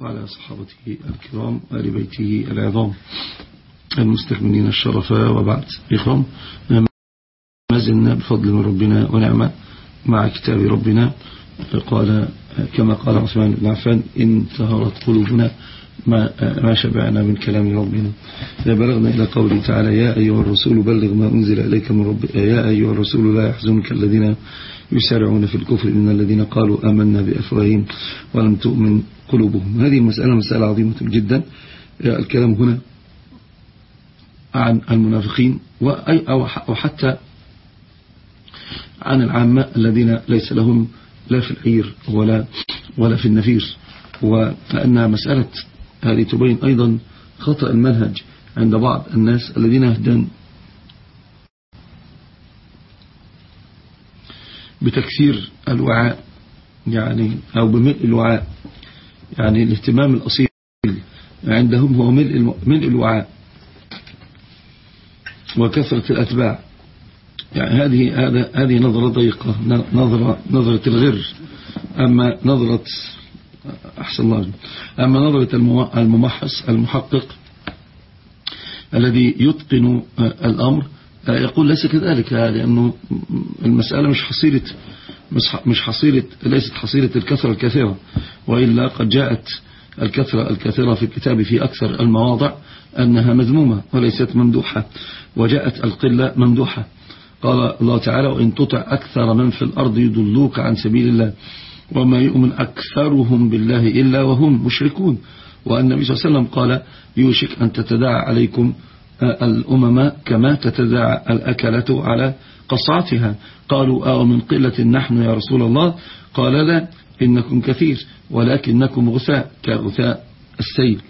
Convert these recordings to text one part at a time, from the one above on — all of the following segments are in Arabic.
وعلى صحابته الكرام وآل بيته العظام المستكملين الشرفاء وبعد إخوان ما زلنا بفضل من ربنا ونعمة مع كتاب ربنا قال كما قال عثمان بن عفان إن تهرت قلوبنا ما, ما شبعنا من كلام ربنا. بلغنا إلى قوله تعالى يا أيها الرسول بلغ ما أنزل إليك من رب يا أيها الرسول لا يحزنك الذين يسارعون في الكفر من الذين قالوا آمنا بأفواههم ولم تؤمن قلوبهم. هذه المسألة مسألة عظيمة جدا. الكلام هنا عن المنافقين أو حتى عن العامة الذين ليس لهم لا في العير ولا, ولا في النفير وأن مسألة هذه تبين أيضا خطأ المنهج عند بعض الناس الذين يهدن بتكسير الوعاء يعني أو بملء الوعاء. يعني الاهتمام الأصيل عندهم هو ملء, ملء الوعاء وكثرة الأتباع. يعني هذه هذا هذه نظرة ضيقة نظرة نظرة الغر. أما نظرة أحسن الله أما نظرة الممحص المحقق الذي يتقن الأمر يقول ليس كذلك لأنه المسألة مش حصيلة مش حصيلة ليست حصيلة الكثرة الكثيرة وإلا قد جاءت الكثرة الكثيرة في الكتاب في أكثر المواضع أنها مذمومة وليست ممدوحة وجاءت القلة ممدوحة. قال الله تعالى وإن تطع أكثر من في الأرض يضلوك عن سبيل الله وما يؤمن أكثرهم بالله إلا وهم مشركون. والنبي صلى الله عليه وسلم قال يوشك أن تتداعى عليكم الأمم كما تتداعى الأكلة على قصعتها قالوا أو من قلة نحن يا رسول الله؟ قال لا إنكم كثير ولكنكم غثاء كغثاء السيل.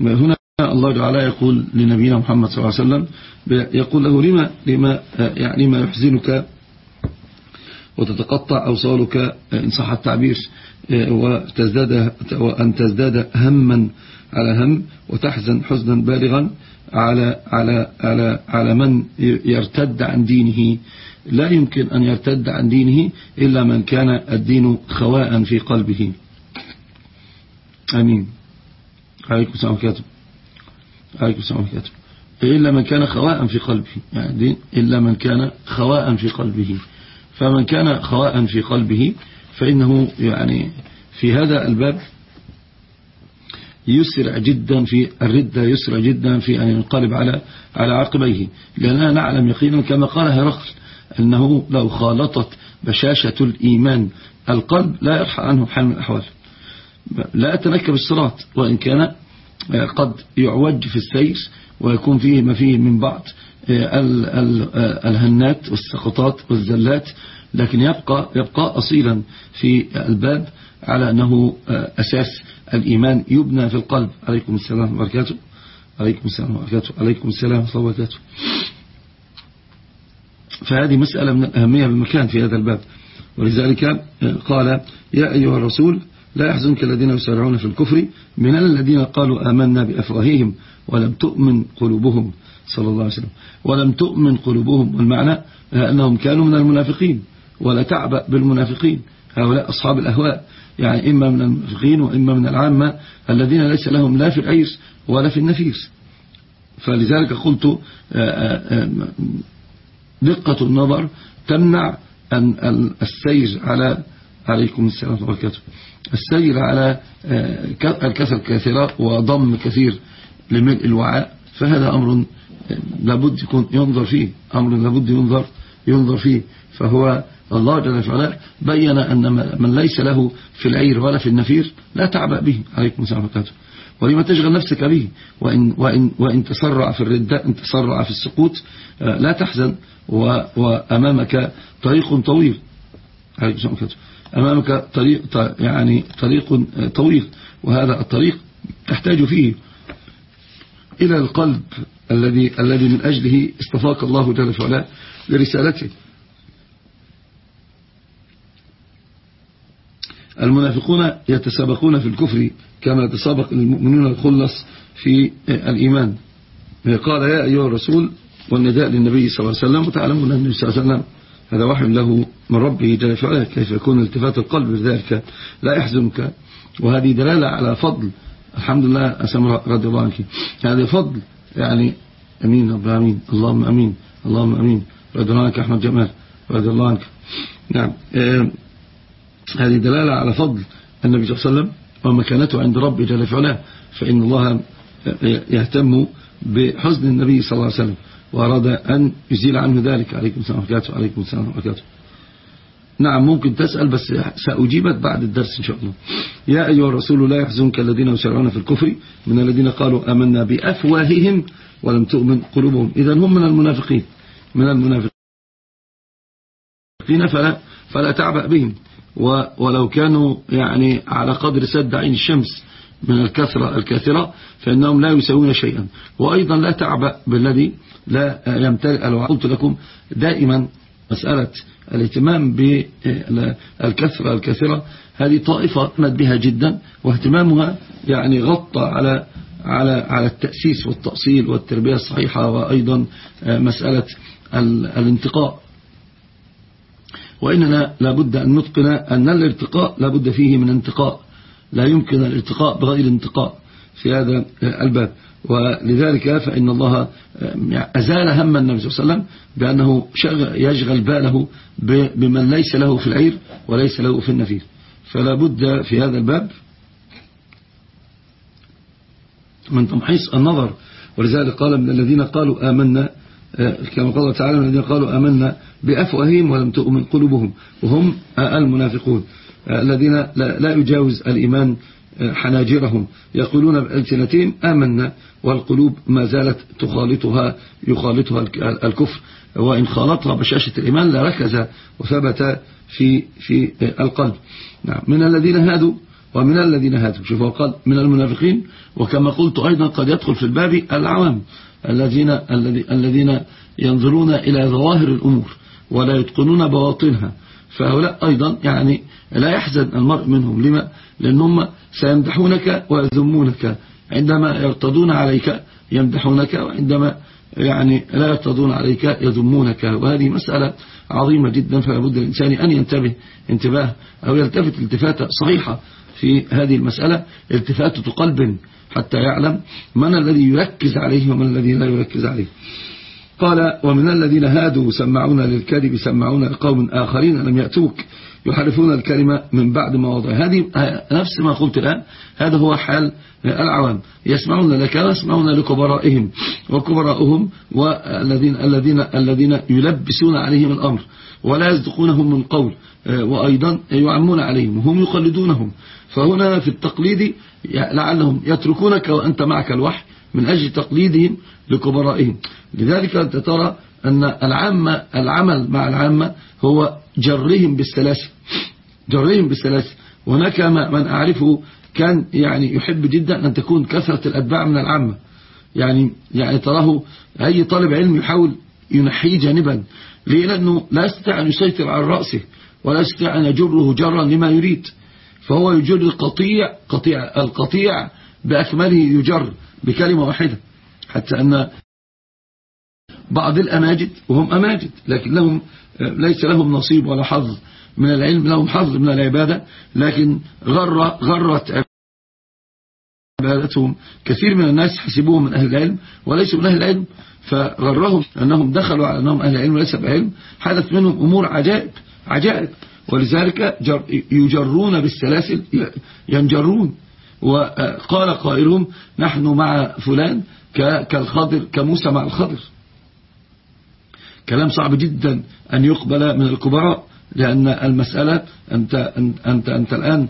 هنا الله تعالى يقول لنبينا محمد صلى الله عليه وسلم يقول له لما, لما, يعني ما يحزنك وتتقطع أوصالك إن صح التعبير وتزداد وأن تزداد هما على هم وتحزن حزنا بالغا على على على على من يرتد عن دينه. لا يمكن أن يرتد عن دينه إلا من كان الدين خواء في قلبه. أمين. عليكم السلام عليكم عليكم السلام عليكم إلا من كان خواء في قلبه. يعني إلا من كان خواء في قلبه. فمن كان خواء في قلبه فإنه يعني في هذا الباب يسرع جدا في الردة يسرع جدا في أن ينقلب على على عقبيه. لأننا نعلم يقينا كما قال هرقل أنه لو خالطت بشاشة الإيمان القلب لا يرحى عنه حال من الأحوال. لا أتنكب الصراط وإن كان قد يعوج في السير ويكون فيه ما فيه من بعض الهنات والسقطات والزلات لكن يبقى يبقى أصيلا في الباب على أنه أساس الإيمان يبنى في القلب. عليكم السلام وبركاته. عليكم السلام وبركاته. عليكم السلام وبركاته. فهذه مسألة من الأهمية بالمكان في هذا الباب. ولذلك قال يا أيها الرسول لا يحزنك الذين يسارعون في الكفر من الذين قالوا آمنا بأفواههم ولم تؤمن قلوبهم. صلى الله عليه وسلم. ولم تؤمن قلوبهم. والمعنى أنهم كانوا من المنافقين. ولا تعبأ بالمنافقين. هؤلاء أصحاب الأهواء. يعني إما من المنافقين وإما من العامة الذين ليس لهم لا في العيس ولا في النفيس. فلذلك قلت دقة النظر تمنع أن السير على عليكم السلام وبركاته. السير على الكسر كثيرة وضم كثير لملء الوعاء فهذا أمر لابد يكون ينظر فيه. أمر لابد ينظر ينظر فيه. فهو الله جل وعلا بين أن من ليس له في العير ولا في النفير لا تعبأ به. عليكم السلام ولما تشغل نفسك به. وإن, وإن, وإن تسرع في الردة إن تسرع في السقوط لا تحزن. وأمامك طريق طويل. عليكم السلام أمامك طريق يعني طريق طويل. وهذا الطريق تحتاج فيه إلى القلب الذي الذي من أجله استفاق الله جل وعلا لرسالته. المنافقون يتسابقون في الكفر كما يتسابق المؤمنون الخلص في الإيمان. قال يا أيها الرسول والنداء للنبي صلى الله عليه وسلم وتعلمون أن النبي صلى الله عليه وسلم هذا وحي له من ربه جل وعلا كيف يكون التفات القلب بذلك لا يحزنك. وهذه دلالة على فضل الحمد لله أسمى رضي الله عنك. هذا فضل يعني أمين رب العالمين. اللهم أمين اللهم أمين. رضي الله عنك أحمد جمال. رضي الله عنك. نعم آه هذه دلالة على فضل النبي صلى الله عليه وسلم ومكانته عند ربه جل وعلا فإن الله يهتم بحزن النبي صلى الله عليه وسلم وأراد أن يزيل عنه ذلك. عليكم السلام وبركاته. عليكم السلام وبركاته. نعم ممكن تسأل بس سأجيبك بعد الدرس إن شاء الله. يا أيها الرسول لا يحزنك الذين يسرعون في الكفر من الذين قالوا أمنا بأفواههم ولم تؤمن قلوبهم. إذا هم من المنافقين. من المنافقين. فلا, فلا تعبأ بهم. ولو كانوا يعني على قدر سد عين الشمس من الكثرة الكاثرة فإنهم لا يسوون شيئا. وأيضا لا تعبأ بالذي لا يمتلئ لو قلت لكم دائما مسألة الاهتمام بالكثرة الكثرة هذه طائفة مد بها جدا واهتمامها يعني غطى على على على التأسيس والتأصيل والتربية الصحيحة وأيضا مسألة الانتقاء. وإننا لابد أن نتقن أن الارتقاء لابد فيه من انتقاء. لا يمكن الارتقاء بغير انتقاء في هذا الباب. ولذلك فإن الله أزال هم النبي صلى الله عليه وسلم بأنه يشغل باله بمن ليس له في العير وليس له في النفير. فلا بد في هذا الباب من تمحيص النظر. ولذلك قال من الذين قالوا آمنا كما قال تعالى الذين قالوا آمنا بأفواههم ولم تؤمن قلوبهم وهم المنافقون. الذين لا يجاوز الإيمان حناجرهم. يقولون بألسنتهم آمنا والقلوب ما زالت تخالطها يخالطها الكفر. وإن خالطها بشاشة الإيمان لركز وثبت في في القلب. نعم. من الذين هادوا ومن الذين هادوا. شوفوا قال من المنافقين وكما قلت أيضا قد يدخل في الباب العوام. الذين الذين ينظرون إلى ظواهر الأمور ولا يتقنون بواطنها. فهؤلاء أيضا يعني لا يحزن المرء منهم. لما؟ لأنهم سيمدحونك ويذمونك. عندما يرتضون عليك يمدحونك وعندما يعني لا يرتضون عليك يذمونك. وهذه مسألة عظيمة جدا فلا بد الإنسان أن ينتبه انتباه أو يلتفت التفاتة صحيحة في هذه المسألة التفاتة قلب حتى يعلم من الذي يركز عليه ومن الذي لا يركز عليه. قال ومن الذين هادوا سمعون للكذب سمعون لقوم آخرين لم يأتوك يحرفون الكلمة من بعد ما وضع هذه نفس ما قلت الآن. هذا هو حال العوام. يسمعون لك ويسمعون لكبرائهم وكبراؤهم والذين الذين الذين يلبسون عليهم الأمر ولا يصدقونهم من قول وأيضا يعمون عليهم وهم يقلدونهم. فهنا في التقليد لعلهم يتركونك وأنت معك الوحي من أجل تقليدهم لكبرائهم. لذلك أنت ترى أن العامة العمل مع العامة هو جرهم بالسلاسل جرهم بالسلاسل وهناك من أعرفه كان يعني يحب جدا أن تكون كثرة الأتباع من العامة. يعني يعني تراه أي طالب علم يحاول ينحيه جانبا. ليه؟ لأنه لا يستطيع أن يسيطر على رأسه ولا يستطيع أن يجره جرا لما يريد. فهو يجر القطيع قطيع القطيع بأكمله يجر بكلمة واحدة حتى أن بعض الأماجد وهم أماجد لكن لهم ليس لهم نصيب ولا حظ من العلم لهم حظ من العبادة لكن غر غرت عبادتهم. كثير من الناس حسبوهم من أهل العلم وليسوا من أهل العلم فغرهم أنهم دخلوا على أنهم أهل العلم وليس بعلم حدث منهم أمور عجائب عجائب. ولذلك يجرون بالسلاسل ينجرون. وقال قائلهم نحن مع فلان كالخضر كموسى مع الخضر. كلام صعب جدا أن يقبل من الكبراء لأن المسألة أنت, أنت, أنت الآن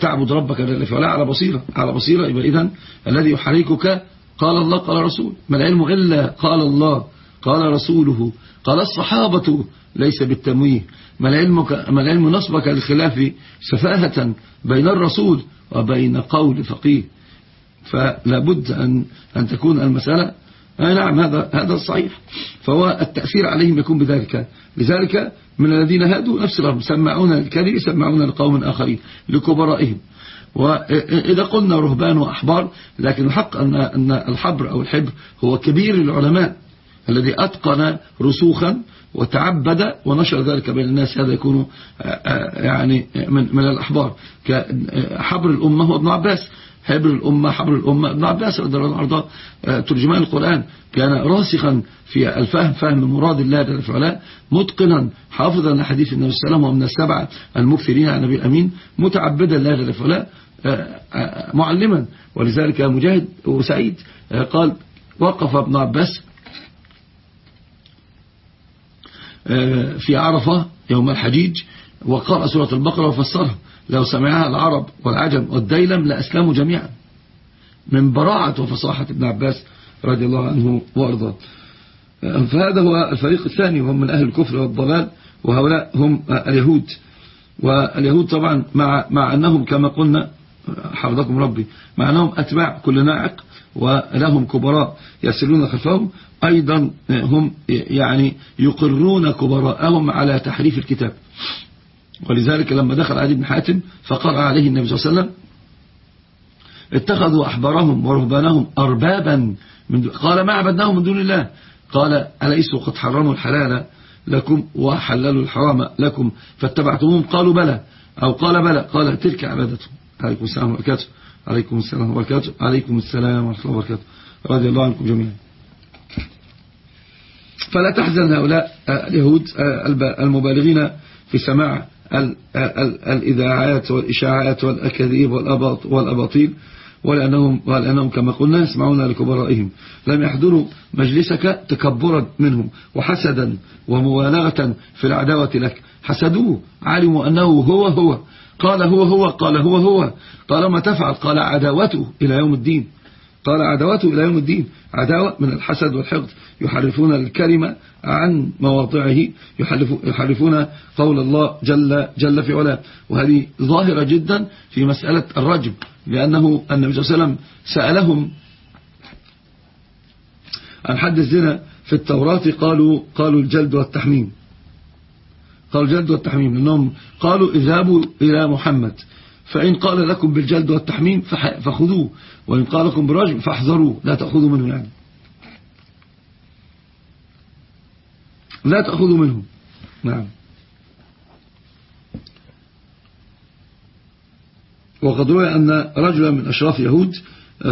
تعبد ربك على بصيرة على بصيرة. إذن الذي يحركك قال الله قال رسول ما العلم إلا قال الله قال رسوله. قال الصحابة ليس بالتمويه. ما العلم, نصبك للخلاف سفاهة بين الرسول وبين قول فقيه. فلا بد أن, أن تكون المسألة آه نعم هذا هذا الصحيح فهو التأثير عليهم يكون بذلك. لذلك من الذين هادوا نفس الأمر. سمعون الكذب يسمعون لقوم آخرين لكبرائهم. وإذا قلنا رهبان وأحبار لكن الحق أن أن الحبر أو الحبر هو كبير العلماء الذي أتقن رسوخا وتعبد ونشر ذلك بين الناس هذا يكون يعني من من الأحبار. حبر الأمة هو ابن عباس. حبر الأمة حبر الأمة ابن عباس رضي الله عنه. ترجمان القرآن. كان راسخا في الفهم فهم مراد الله جل وعلا متقنا حافظا لحديث النبي صلى الله عليه وسلم ومن السبعة المكثرين عن النبي الأمين متعبدا لله جل وعلا معلما. ولذلك مجاهد وسعيد قال وقف ابن عباس في عرفة يوم الحجيج وقرأ سورة البقرة وفسرها. لو سمعها العرب والعجم والديلم لأسلموا جميعا. من براعة وفصاحة ابن عباس رضي الله عنه وأرضاه. فهذا هو الفريق الثاني وهم من أهل الكفر والضلال وهؤلاء هم اليهود. واليهود طبعا مع, مع أنهم كما قلنا حفظكم ربي مع أنهم أتباع كل ناعق ولهم كبراء يسلون خلفهم. أيضا هم يعني يقرون كبراءهم على تحريف الكتاب. ولذلك لما دخل علي بن حاتم فقرأ عليه النبي صلى الله عليه وسلم اتخذوا أحبارهم ورهبانهم أربابا من قال ما عبدناهم من دون الله؟ قال أليسوا قد حرموا الحلال لكم وحللوا الحرام لكم فاتبعتموهم؟ قالوا بلى. أو قال بلى. قال تلك عبادتهم. عليكم السلام وبركاته عليكم السلام وبركاته عليكم السلام ورحمة الله وبركاته رضي الله عنكم جميعا. فلا تحزن هؤلاء اليهود المبالغين في سماع الإذاعات والإشاعات والأكاذيب والأباطيل ولأنهم, ولأنهم كما قلنا يسمعون لكبرائهم. لم يحضروا مجلسك تكبرا منهم وحسدا ومبالغة في العداوة لك. حسدوه علموا أنه هو هو. قال هو هو. قال هو هو. قال ما تفعل؟ قال عداوته إلى يوم الدين. قال عداوته إلى يوم الدين. عداوة من الحسد والحقد. يحرفون الكلمة عن مواضعه. يحرفون قول الله جل, جل في علاه. وهذه ظاهرة جدا في مسألة الرجم لأنه النبي صلى الله عليه وسلم سألهم عن حد الزنا في التوراة قالوا قالوا الجلد والتحميم. قالوا الجلد والتحميم. لأنهم قالوا اذهبوا إلى محمد. فإن قال لكم بالجلد والتحميم فخذوه وإن قال لكم بالرجم فاحذروا لا تأخذوا منه يعني. لا تأخذوا منه. نعم. وقد روي أن رجلا من أشراف يهود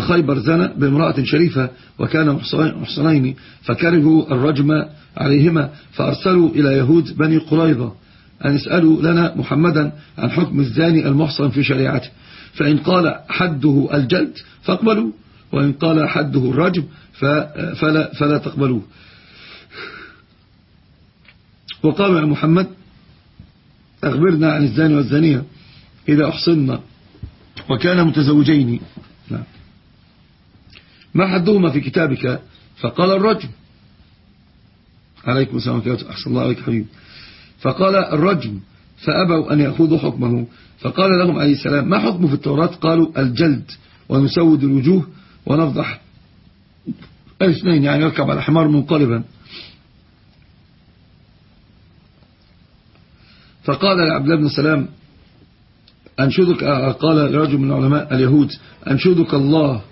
خيبر زنى بامرأة شريفة وكان محصنين فكرهوا الرجم عليهما فأرسلوا إلى يهود بني قريظة. أن يسألوا لنا محمدا عن حكم الزاني المحصن في شريعته. فإن قال حده الجلد فاقبلوا وإن قال حده الرجم فلا, فلا تقبلوه. وقالوا يا محمد أخبرنا عن الزاني والزانية إذا أحصنا وكان متزوجين. نعم. ما حدهما في كتابك؟ فقال الرجم. عليكم السلام عليكم أحسن الله عليك حبيبي. فقال الرجم فأبوا أن يأخذوا حكمه. فقال لهم عليه السلام ما حكمه في التوراة؟ قالوا الجلد ونسود الوجوه ونفضح. الاثنين يعني يركب على حمار منقلبا. فقال لعبد الله بن سلام أنشدك قال رجل من علماء اليهود أنشدك الله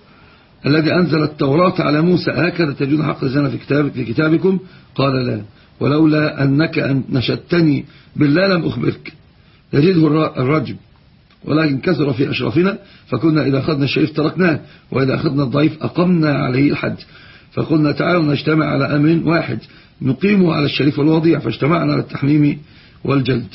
الذي أنزل التوراة على موسى هكذا تجدون حق الزنا في, كتاب في كتابكم؟ قال لا. ولولا أنك أن نشدتني بالله لم أخبرك. يجده الرجم ولكن كثر في أشرافنا فكنا إذا أخذنا الشريف تركناه وإذا أخذنا الضعيف أقمنا عليه الحد فقلنا تعالوا نجتمع على أمر واحد نقيمه على الشريف والوضيع فاجتمعنا على التحميم والجلد.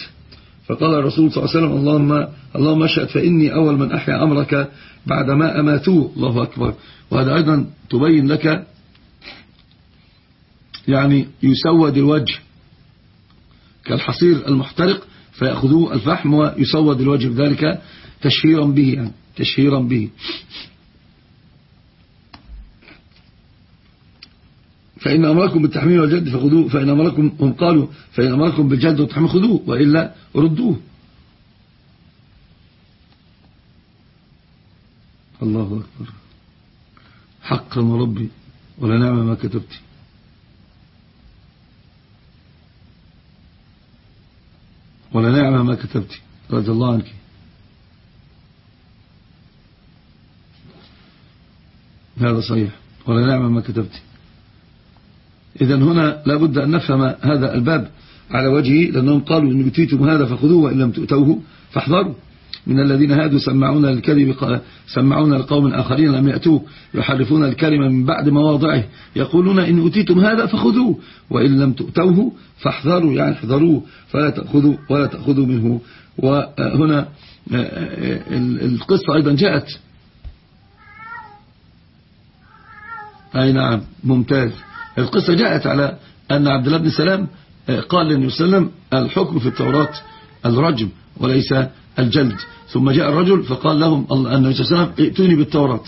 فقال الرسول صلى الله عليه وسلم اللهم, اللهم اشهد فإني أول من أحيا أمرك بعدما أماتوه. الله أكبر. وهذا أيضا تبين لك يعني يسود الوجه كالحصير المحترق فيأخذوه الفحم ويسود الوجه بذلك تشهيرا به يعني تشهيرا به. فإن أمركم بالتحميل والجد فخذوه فإن أمركم هم قالوا فإن أمركم بالجد والتحميل خذوه وإلا ردوه. الله أكبر. حقا وربي ولا نعم ما كتبت. ولا نعم ما كتبت. رضي الله عنك. هذا صحيح. ولا نعم ما كتبت. إذا هنا لابد أن نفهم هذا الباب على وجهه لأنهم قالوا إن أتيتم هذا فخذوه وإن لم تؤتوه فاحذروا. من الذين هادوا سمعون الكذب سمعون لقوم آخرين لم يأتوه يحرفون الكلمة من بعد مواضعه يقولون إن أتيتم هذا فخذوه وإن لم تؤتوه فاحذروا يعني احذروه فلا تأخذوا ولا تأخذوا منه. وهنا القصة أيضا جاءت. أي نعم ممتاز. القصة جاءت على أن عبد الله بن سلام قال للنبي صلى الله عليه وسلم الحكم في التوراة الرجم وليس الجلد. ثم جاء الرجل فقال لهم النبي صلى الله عليه وسلم ائتوني بالتوراة.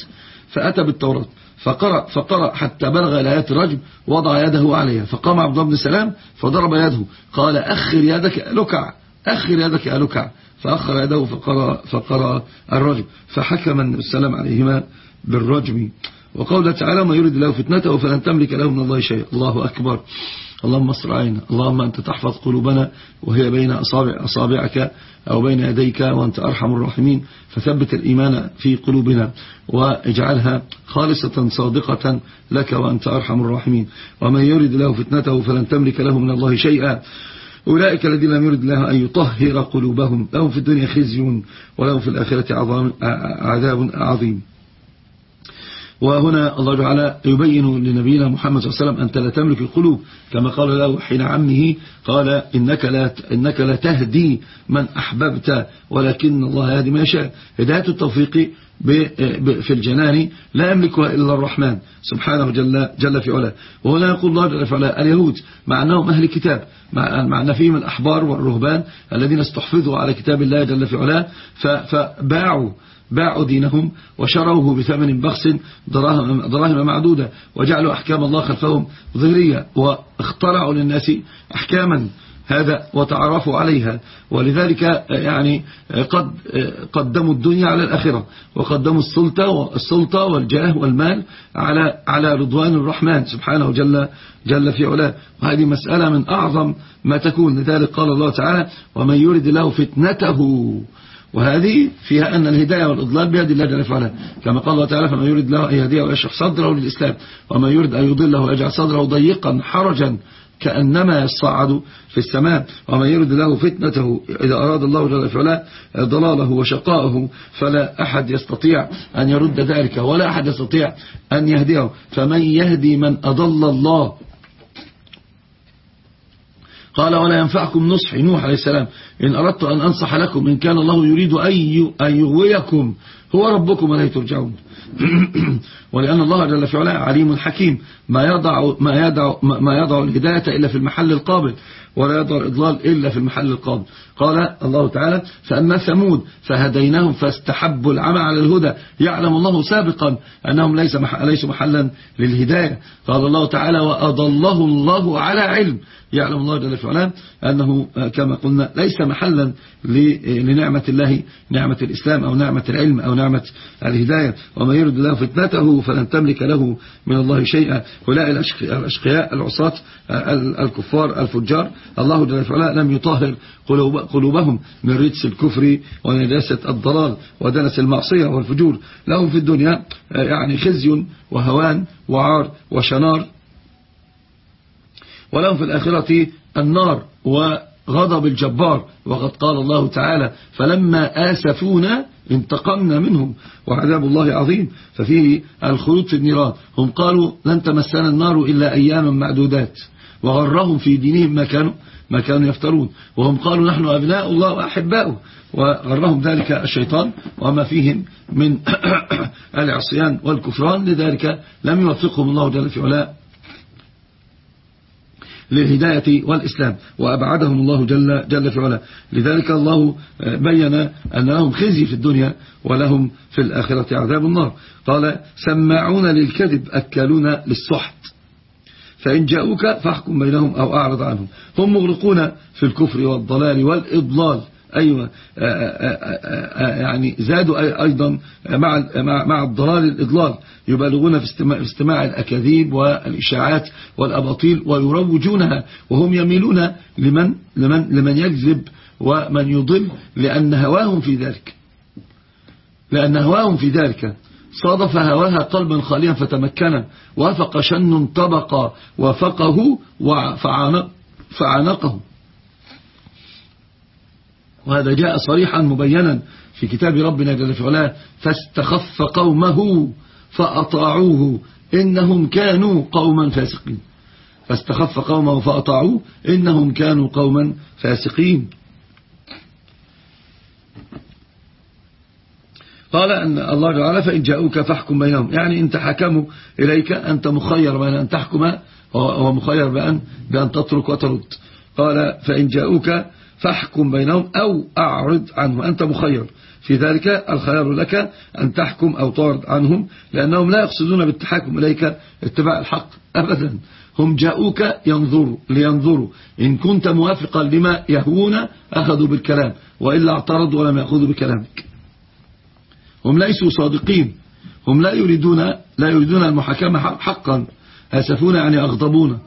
فأتى بالتوراة. فقرأ, فقرأ حتى بلغ إلى آيات الرجم وضع يده عليها. فقام عبد الله بن سلام فضرب يده. قال أخر يدك لكع. أخر يدك لكع. فأخر يده فقرأ, فقرأ الرجم. فحكم النبي السلام عليهما بالرجم. وقول تعالى ما يريد له فتنته فلن تملك له من الله شيء الله أكبر. اللهم اصر عينا اللهم أنت تحفظ قلوبنا وهي بين أصابع أصابعك أو بين يديك وأنت أرحم الراحمين. فثبت الإيمان في قلوبنا واجعلها خالصة صادقة لك وأنت أرحم الراحمين. ومن يريد له فتنته فلن تملك له من الله شيئا. أولئك الذين لم يرد الله أن يطهر قلوبهم. لهم في الدنيا خزي ولهم في الآخرة عذاب عظيم. وهنا الله تعالى يبين لنبينا محمد صلى الله عليه وسلم أنت لا تملك القلوب كما قال له حين عمه قال إنك لا, إنك لا تهدي من أحببت ولكن الله يهدي ما يشاء. هداية التوفيق في الجنان لا يملكها إلا الرحمن سبحانه جل, جل في علاه. وهنا يقول الله جل في علاه اليهود مع أنهم أهل كتاب مع أن فيهم الأحبار والرهبان الذين استحفظوا على كتاب الله جل في علاه فباعوا باعوا دينهم وشروه بثمن بخس دراهم, دراهم معدودة وجعلوا أحكام الله خلفهم ظهرية واخترعوا للناس أحكاما هذا وتعرفوا عليها. ولذلك يعني قد قدموا الدنيا على الآخرة وقدموا السلطة والسلطة والجاه والمال على على رضوان الرحمن سبحانه جل جل في علاه. وهذه مسألة من أعظم ما تكون. لذلك قال الله تعالى ومن يرد له فتنته وهذه فيها أن الهداية والإضلال بيد الله جل وعلا. كما قال الله تعالى فمن يريد له أن يهديه ويشرح صدره للإسلام ومن يريد أن يضله ويجعل صدره ضيقا حرجا كأنما يصعد في السماء. ومن يرد له فتنته إذا أراد الله جل وعلا ضلاله وشقاءه فلا أحد يستطيع أن يرد ذلك ولا أحد يستطيع أن يهديه. فمن يهدي من أضل الله قال ولا ينفعكم نصح. نوح عليه السلام إن أردت أن أنصح لكم إن كان الله يريد أن يغويكم هو ربكم ولا ترجعون. ولأن الله جل في علاه عليم حكيم ما يضع ما يضع ما يضع الهداية إلا في المحل القابل. ولا يضع الإضلال إلا في المحل القابل قال الله تعالى فأما ثمود فهديناهم فاستحبوا العمى على الهدى. يعلم الله سابقا أنهم ليس ليسوا محلا للهداية. قال الله تعالى وأضله الله على علم. يعلم الله جل وعلا أنه كما قلنا ليس محلا لنعمة الله نعمة الإسلام أو نعمة العلم أو نعمة الهداية. وما يرد له فتنته فلن تملك له من الله شيئا. هؤلاء الأشقياء العصاة الكفار الفجار. الله جل وعلا لم يطهر قلوبهم من رجس الكفر ونجاسة الضلال ودنس المعصية والفجور. لهم في الدنيا يعني خزي وهوان وعار وشنار. ولهم في الآخرة النار وغضب الجبار. وقد قال الله تعالى فلما آسفونا انتقمنا منهم وعذاب الله عظيم. ففيه الخلود في النيران. هم قالوا لن تمسنا النار إلا أياما معدودات. وغرهم في دينهم ما كانوا ما كانوا يفترون. وهم قالوا نحن أبناء الله وأحباؤه. وغرهم ذلك الشيطان وما فيهم من العصيان والكفران. لذلك لم يوفقهم الله جل في علاء للهداية والإسلام وأبعدهم الله جل, جل في علا لذلك الله بين أن لهم خزي في الدنيا ولهم في الآخرة عذاب النار. قال سماعون للكذب أكالون للسحت فإن جاءوك فاحكم بينهم أو أعرض عنهم. هم مغرقون في الكفر والضلال والإضلال. أيوة. آه، آه، آه، يعني زادوا أيضا مع مع الضلال الإضلال يبالغون في استماع الأكاذيب والإشاعات والأباطيل ويروجونها وهم يميلون لمن, لمن, لمن يكذب ومن يضل لأن هواهم في ذلك. لأن هواهم في ذلك. صادف هواها قلبا خاليا فتمكن وافق شن طبق وافقه فعانقه. وهذا جاء صريحا مبينا في كتاب ربنا جل في علاه فاستخف قومه فأطاعوه إنهم كانوا قوما فاسقين. فاستخف قومه فأطاعوه إنهم كانوا قوما فاسقين. قال أن الله تعالى فإن جاءوك فاحكم بينهم. يعني إن تحكموا إليك أنت مخير بأن أن تحكم هو مخير بأن, بأن تترك وترد. قال فإن جاءوك فاحكم بينهم أو أعرض عنه أنت مخير. في ذلك الخيار لك أن تحكم أو تعرض عنهم لأنهم لا يقصدون بالتحاكم إليك اتباع الحق أبدا. هم جاءوك ينظروا لينظروا. إن كنت موافقا لما يهون أخذوا بالكلام وإلا اعترضوا ولم يأخذوا بكلامك. هم ليسوا صادقين. هم لا يريدون لا يريدون المحاكمة حقا. أسفون يعني أغضبون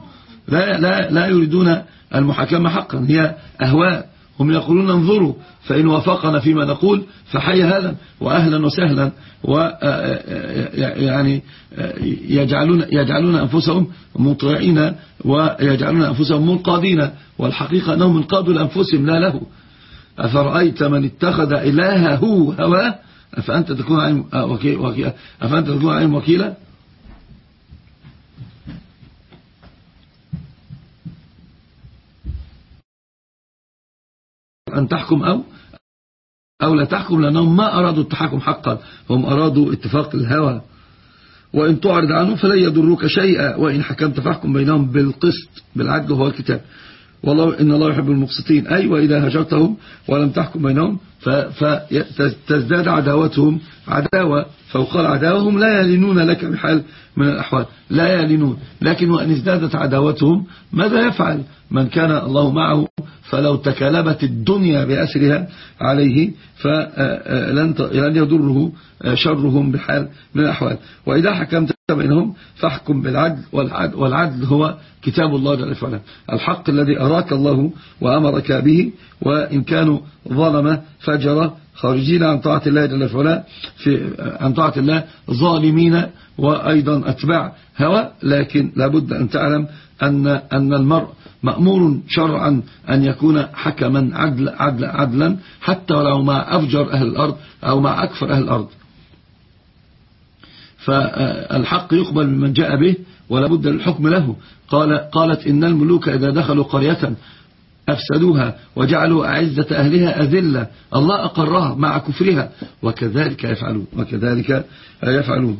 لا, لا, لا يريدون المحاكمة حقا. هي أهواء. هم يقولون انظروا فإن وافقنا فيما نقول فحي هذا وأهلا وسهلا. ويعني يجعلون, يجعلون أنفسهم مطيعين ويجعلون أنفسهم منقادين. والحقيقة أنهم انقادوا لأنفسهم لا له. أفرأيت من اتخذ إلهه هواه؟ أفأنت تكون علم وكيل أفأنت تكون علم وكيلا أن تحكم أو أو لا تحكم لأنهم ما أرادوا التحكم حقا. هم أرادوا اتفاق الهوى. وإن تعرض عنه فلن يضروك شيئا. وإن حكمت فاحكم بينهم بالقسط بالعدل هو الكتاب. والله إن الله يحب المقسطين. أي وإذا هجرتهم ولم تحكم بينهم فتزداد عداوتهم عداوة فوق العداوة هم لا يلينون لك بحال من الأحوال. لا يلينون. لكن وإن ازدادت عداوتهم ماذا يفعل؟ من كان الله معه فلو تكالبت الدنيا بأسرها عليه فلن يضره شرهم بحال من الأحوال. وإذا حكمت بينهم فاحكم بالعدل والعدل, والعدل هو كتاب الله جل وعلا. الحق الذي أراك الله وأمرك به وإن كانوا ظلمة فجر خارجين عن طاعة الله جل وعلا في عن طاعة الله ظالمين وأيضا أتباع هوى لكن لابد أن تعلم أن أن المرء مأمور شرعا أن يكون حكما عدل عدل عدلا حتى ولو مع أفجر أهل الأرض أو مع أكفر أهل الأرض. فالحق يقبل من جاء به ولا بد للحكم له. قال قالت إن الملوك إذا دخلوا قرية أفسدوها وجعلوا أعزة أهلها أذلة. الله أقرها مع كفرها. وكذلك يفعلون. وكذلك يفعلون.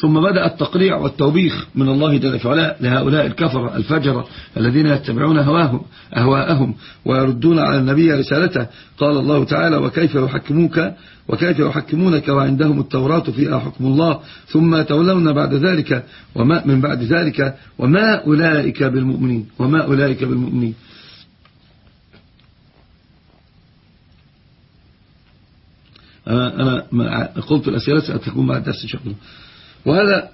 ثم بدأ التقريع والتوبيخ من الله جل وعلا لهؤلاء الكفر الفجر الذين يتبعون هواهم أهواءهم ويردون على النبي رسالته. قال الله تعالى وكيف يحكموك وكيف يحكمونك وعندهم التوراة فيها حكم الله؟ ثم تولون بعد ذلك وما من بعد ذلك وما أولئك بالمؤمنين وما أولئك بالمؤمنين. أنا قلت الأسئلة ستكون بعد درس إن شاء الله. وهذا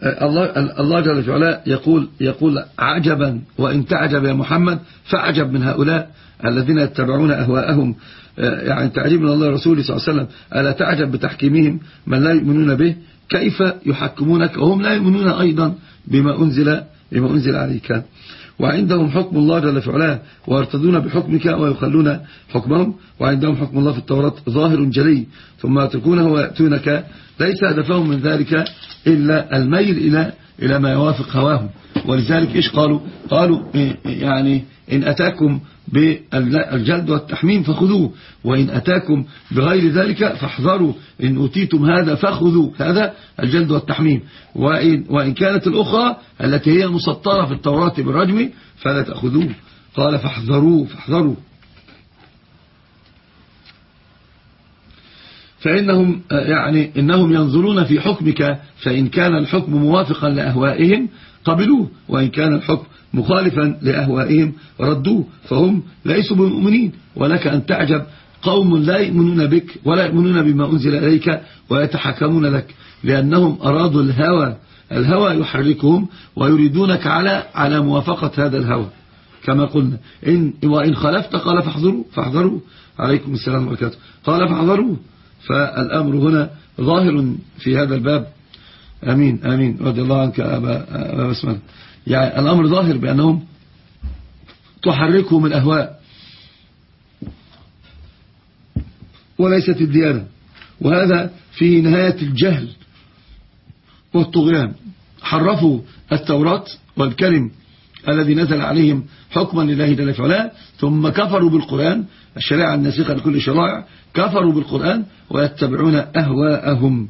الله جل وعلا يقول يقول عجبا وإن تعجب يا محمد فعجب من هؤلاء الذين يتبعون أهواءهم. يعني تعجب من الله رسوله صلى الله عليه وسلم. ألا تعجب بتحكيمهم من لا يؤمنون به؟ كيف يحكمونك؟ وهم لا يؤمنون أيضا بما أنزل بما أنزل عليك. وعندهم حكم الله جل في ويرتدون بحكمك ويخلون حكمهم وعندهم حكم الله في التوراة ظاهر جلي ثم يتركونه ويأتونك. ليس هدفهم من ذلك إلا الميل إلى إلى ما يوافق هواهم. ولذلك إيش قالوا؟ قالوا يعني إن أتاكم بالجلد والتحميم فخذوه وإن أتاكم بغير ذلك فاحذروا إن أتيتم هذا فخذوا هذا الجلد والتحميم. وإن, وإن كانت الأخرى التي هي مسطرة في التوراة بالرجم فلا تأخذوه. قال فاحذروا فاحذروا. فإنهم يعني إنهم ينظرون في حكمك فإن كان الحكم موافقا لأهوائهم قبلوه وإن كان الحكم مخالفا لأهوائهم ردوه فهم ليسوا بمؤمنين. ولك أن تعجب قوم لا يؤمنون بك ولا يؤمنون بما أنزل إليك ويتحكمون لك لأنهم أرادوا الهوى. الهوى يحركهم ويريدونك على على موافقة هذا الهوى. كما قلنا إن وإن خالفت قال فاحذروا فاحذروا. عليكم السلام وبركاته قال فاحذروا. فالأمر هنا ظاهر في هذا الباب. أمين أمين. رضي الله عنك أبا, أبا بسمان يعني الأمر ظاهر بأنهم تحركهم الأهواء وليست الديانة وهذا في نهاية الجهل والطغيان. حرفوا التوراة والكلم الذي نزل عليهم حكما لله جل وعلا ثم كفروا بالقرآن. الشريعة الناسخة لكل شرائع كفروا بالقرآن ويتبعون أهواءهم.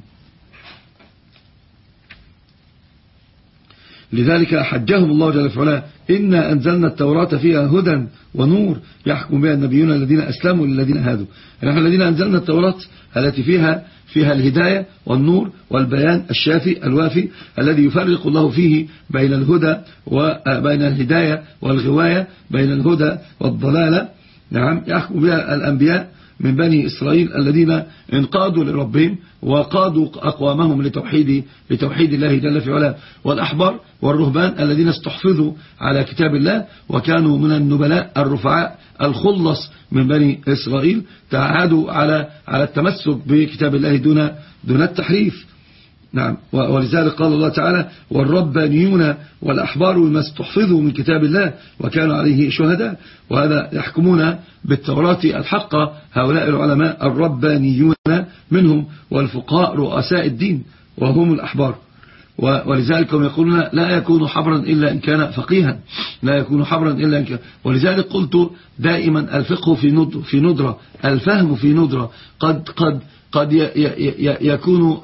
لذلك حجهم الله جل وعلا إنا أنزلنا التوراة فيها هدى ونور يحكم بها النبيون الذين أسلموا للذين هادوا. نحن الذين أنزلنا التوراة التي فيها فيها الهداية والنور والبيان الشافي الوافي الذي يفرق الله فيه بين الهدى وبين الهداية والغواية بين الهدى والضلالة نعم يحكم بها الأنبياء من بني إسرائيل الذين انقادوا لربهم وقادوا أقوامهم لتوحيد, لتوحيد الله جل في علاه. والأحبار والرهبان الذين استحفظوا على كتاب الله وكانوا من النبلاء الرفعاء الخلص من بني إسرائيل تعادوا على على التمسك بكتاب الله دون دون التحريف. نعم. ولذلك قال الله تعالى والربانيون والأحبار بما استحفظوا من كتاب الله وكانوا عليه شهداء. وهذا يحكمون بالتوراة الحقة هؤلاء العلماء الربانيون منهم والفقهاء رؤساء الدين وهم الأحبار. ولذلك هم يقولون لا يكون حبرا إلا إن كان فقيها. لا يكون حبرا إلا إن كان. ولذلك قلت دائما الفقه في في ندرة الفهم في ندرة قد قد قد يكون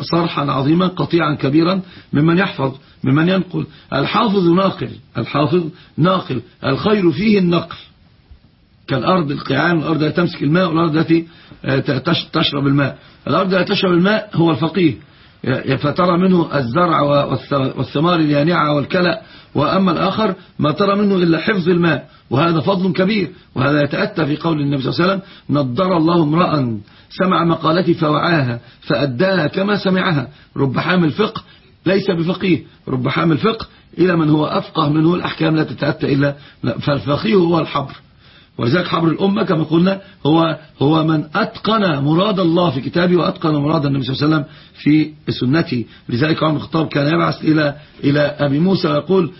صرحا عظيما قطيعا كبيرا ممن يحفظ ممن ينقل. الحافظ ناقل الحافظ ناقل. الخير فيه النقل. كالأرض القيعان الأرض التي تمسك الماء والأرض التي تشرب الماء. الأرض التي تشرب الماء هو الفقيه. فترى منه الزرع والثمار اليانعة والكلأ وأما الآخر ما ترى منه إلا حفظ الماء وهذا فضل كبير وهذا يتأتى في قول النبي صلى الله عليه وسلم نضر الله امرأ سمع مقالتي فوعاها فأداها كما سمعها. رب حامل فقه ليس بفقيه رب حامل فقه إلى من هو أفقه منه الأحكام لا تتأتى إلا فالفقيه هو الحبر. ولذلك حبر الأمة كما قلنا هو هو من أتقن مراد الله في كتابه وأتقن مراد النبي صلى الله عليه وسلم في سنته. لذلك عمر الخطاب كان يبعث إلى إلى أبي موسى ويقول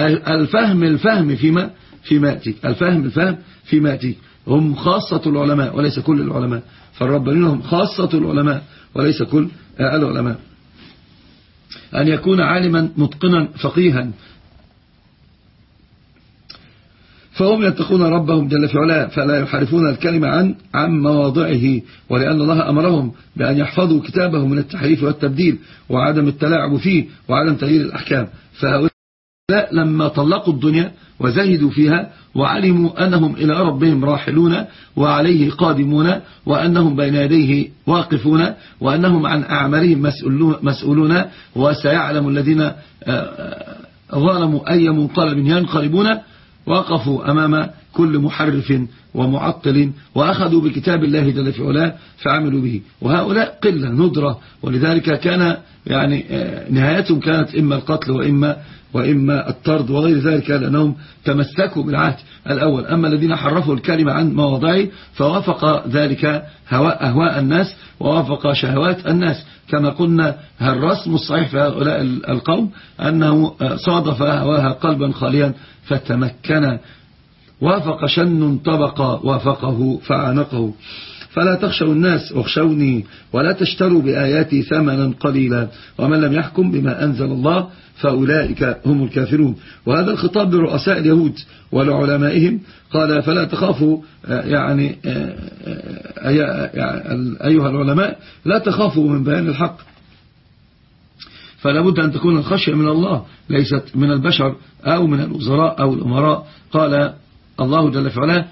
الفهم الفهم فيما فيما يأتيك الفهم الفهم فيما يأتيك. هم خاصة العلماء وليس كل العلماء. فالربانيون هم خاصة العلماء وليس كل العلماء. أن يكون عالما متقنا فقيها فهم يتقون ربهم جل في علاه فلا يحرفون الكلمة عن عن مواضعه ولأن الله أمرهم بأن يحفظوا كتابه من التحريف والتبديل وعدم التلاعب فيه وعدم تغيير الأحكام. فهؤلاء لما طلقوا الدنيا وزهدوا فيها وعلموا أنهم إلى ربهم راحلون وعليه قادمون وأنهم بين يديه واقفون وأنهم عن أعمالهم مسؤولون, وسيعلم الذين آه، آه، ظلموا أي منقلب ينقلبون وقفوا أمام كل محرف ومعطل وأخذوا بكتاب الله جل في علاه فعملوا به. وهؤلاء قلة ندرة. ولذلك كان يعني آه، نهايتهم كانت إما القتل وإما وإما الطرد وغير ذلك لأنهم تمسكوا بالعهد الأول. أما الذين حرفوا الكلمة عن مواضعه فوافق ذلك هواء أهواء الناس ووافق شهوات الناس. كما قلنا الرسم الصحيح في هؤلاء القوم أنه صادف هواها قلبا خاليا فتمكن وافق شن طبق وافقه فعانقه فلا تخشوا الناس واخشوني ولا تشتروا بآياتي ثمنا قليلا. ومن لم يحكم بما أنزل الله فأولئك هم الكافرون. وهذا الخطاب لرؤساء اليهود ولعلمائهم. قال فلا تخافوا يعني أيها العلماء لا تخافوا من بيان الحق. فلا بد أن تكون الخشية من الله ليست من البشر أو من الوزراء أو الأمراء. قال الله جل في علاه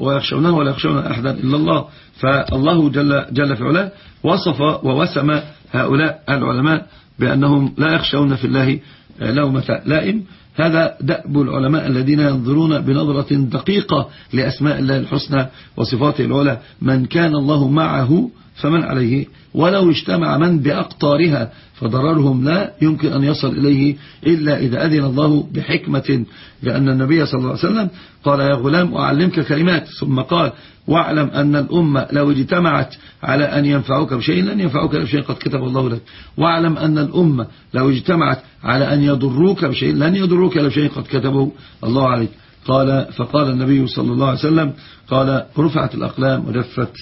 ويخشونه ولا يخشون أحدا إلا الله. فالله جل, جل في علاه وصف ووسم هؤلاء العلماء بأنهم لا يخشون في الله لومة لائم. هذا دأب العلماء الذين ينظرون بنظرة دقيقة لأسماء الله الحسنى وصفاته العلى. من كان الله معه فمن عليه؟ ولو اجتمع من بأقطارها فضررهم لا يمكن أن يصل إليه إلا إذا أذن الله بحكمة لأن النبي صلى الله عليه وسلم قال يا غلام أعلمك كلمات. ثم قال واعلم أن الأمة لو اجتمعت على أن ينفعوك بشيء لن ينفعوك بشيء قد كتب الله لك. واعلم أن الأمة لو اجتمعت على أن يضروك بشيء لن يضروك بشيء قد كتبه الله عليك. قال فقال النبي صلى الله عليه وسلم قال رفعت الأقلام ولفت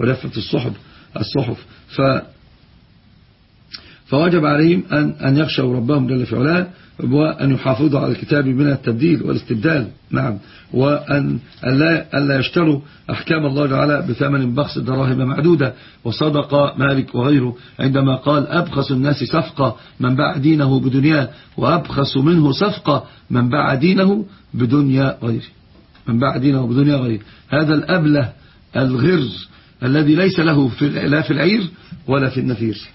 ولفت الصحف الصحف. ف فوجب عليهم أن, أن يخشوا ربهم جل في علاه وأن يحافظوا على الكتاب من التبديل والاستبدال. نعم. وأن لا, ألا يشتروا أحكام الله تعالى بثمن بخس دراهم معدودة. وصدق مالك وغيره عندما قال أبخس الناس صفقة من باع دينه بدنيا وأبخس منه صفقة من باع دينه بدنيا غيره. من باع دينه بدنيا غيره. هذا الأبلة الغرز الذي ليس له في لا في العير ولا في النفير.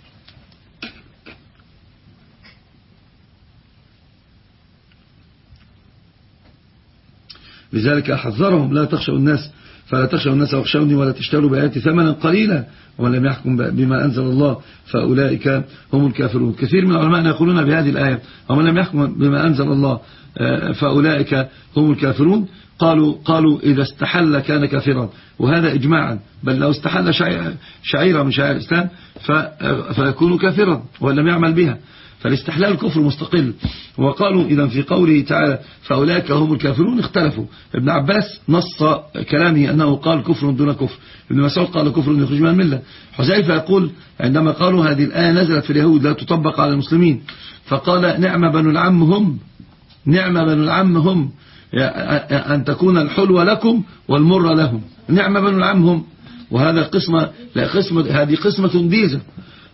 لذلك أحذرهم لا تخشوا الناس فلا تخشوا الناس واخشوني ولا تشتروا بآياتي ثمنا قليلا ومن يحكم بما أنزل الله فأولئك هم الكافرون. كثير من العلماء يقولون بهذه الآية ومن لم يحكم بما أنزل الله آه، فأولئك هم الكافرون. قالوا قالوا إذا استحل كان كافرا. وهذا إجماعا. بل لو استحل شعيرة من شعائر الإسلام فيكون كافرا وإن لم يعمل بها. فالاستحلال كفر مستقل. وقالوا إذا في قوله تعالى فأولئك هم الكافرون اختلفوا. ابن عباس نص كلامه أنه قال كفر دون كفر. ابن مسعود قال كفر يخرج من الملة. حذيفة يقول عندما قالوا هذه الآية نزلت في اليهود لا تطبق على المسلمين. فقال نعم بنو العم هم نعم بنو العم هم. أن تكون الحلوة لكم والمر لهم. نعم بنو العم هم وهذا قسمة لا قسمة هذه قسمة ديزة.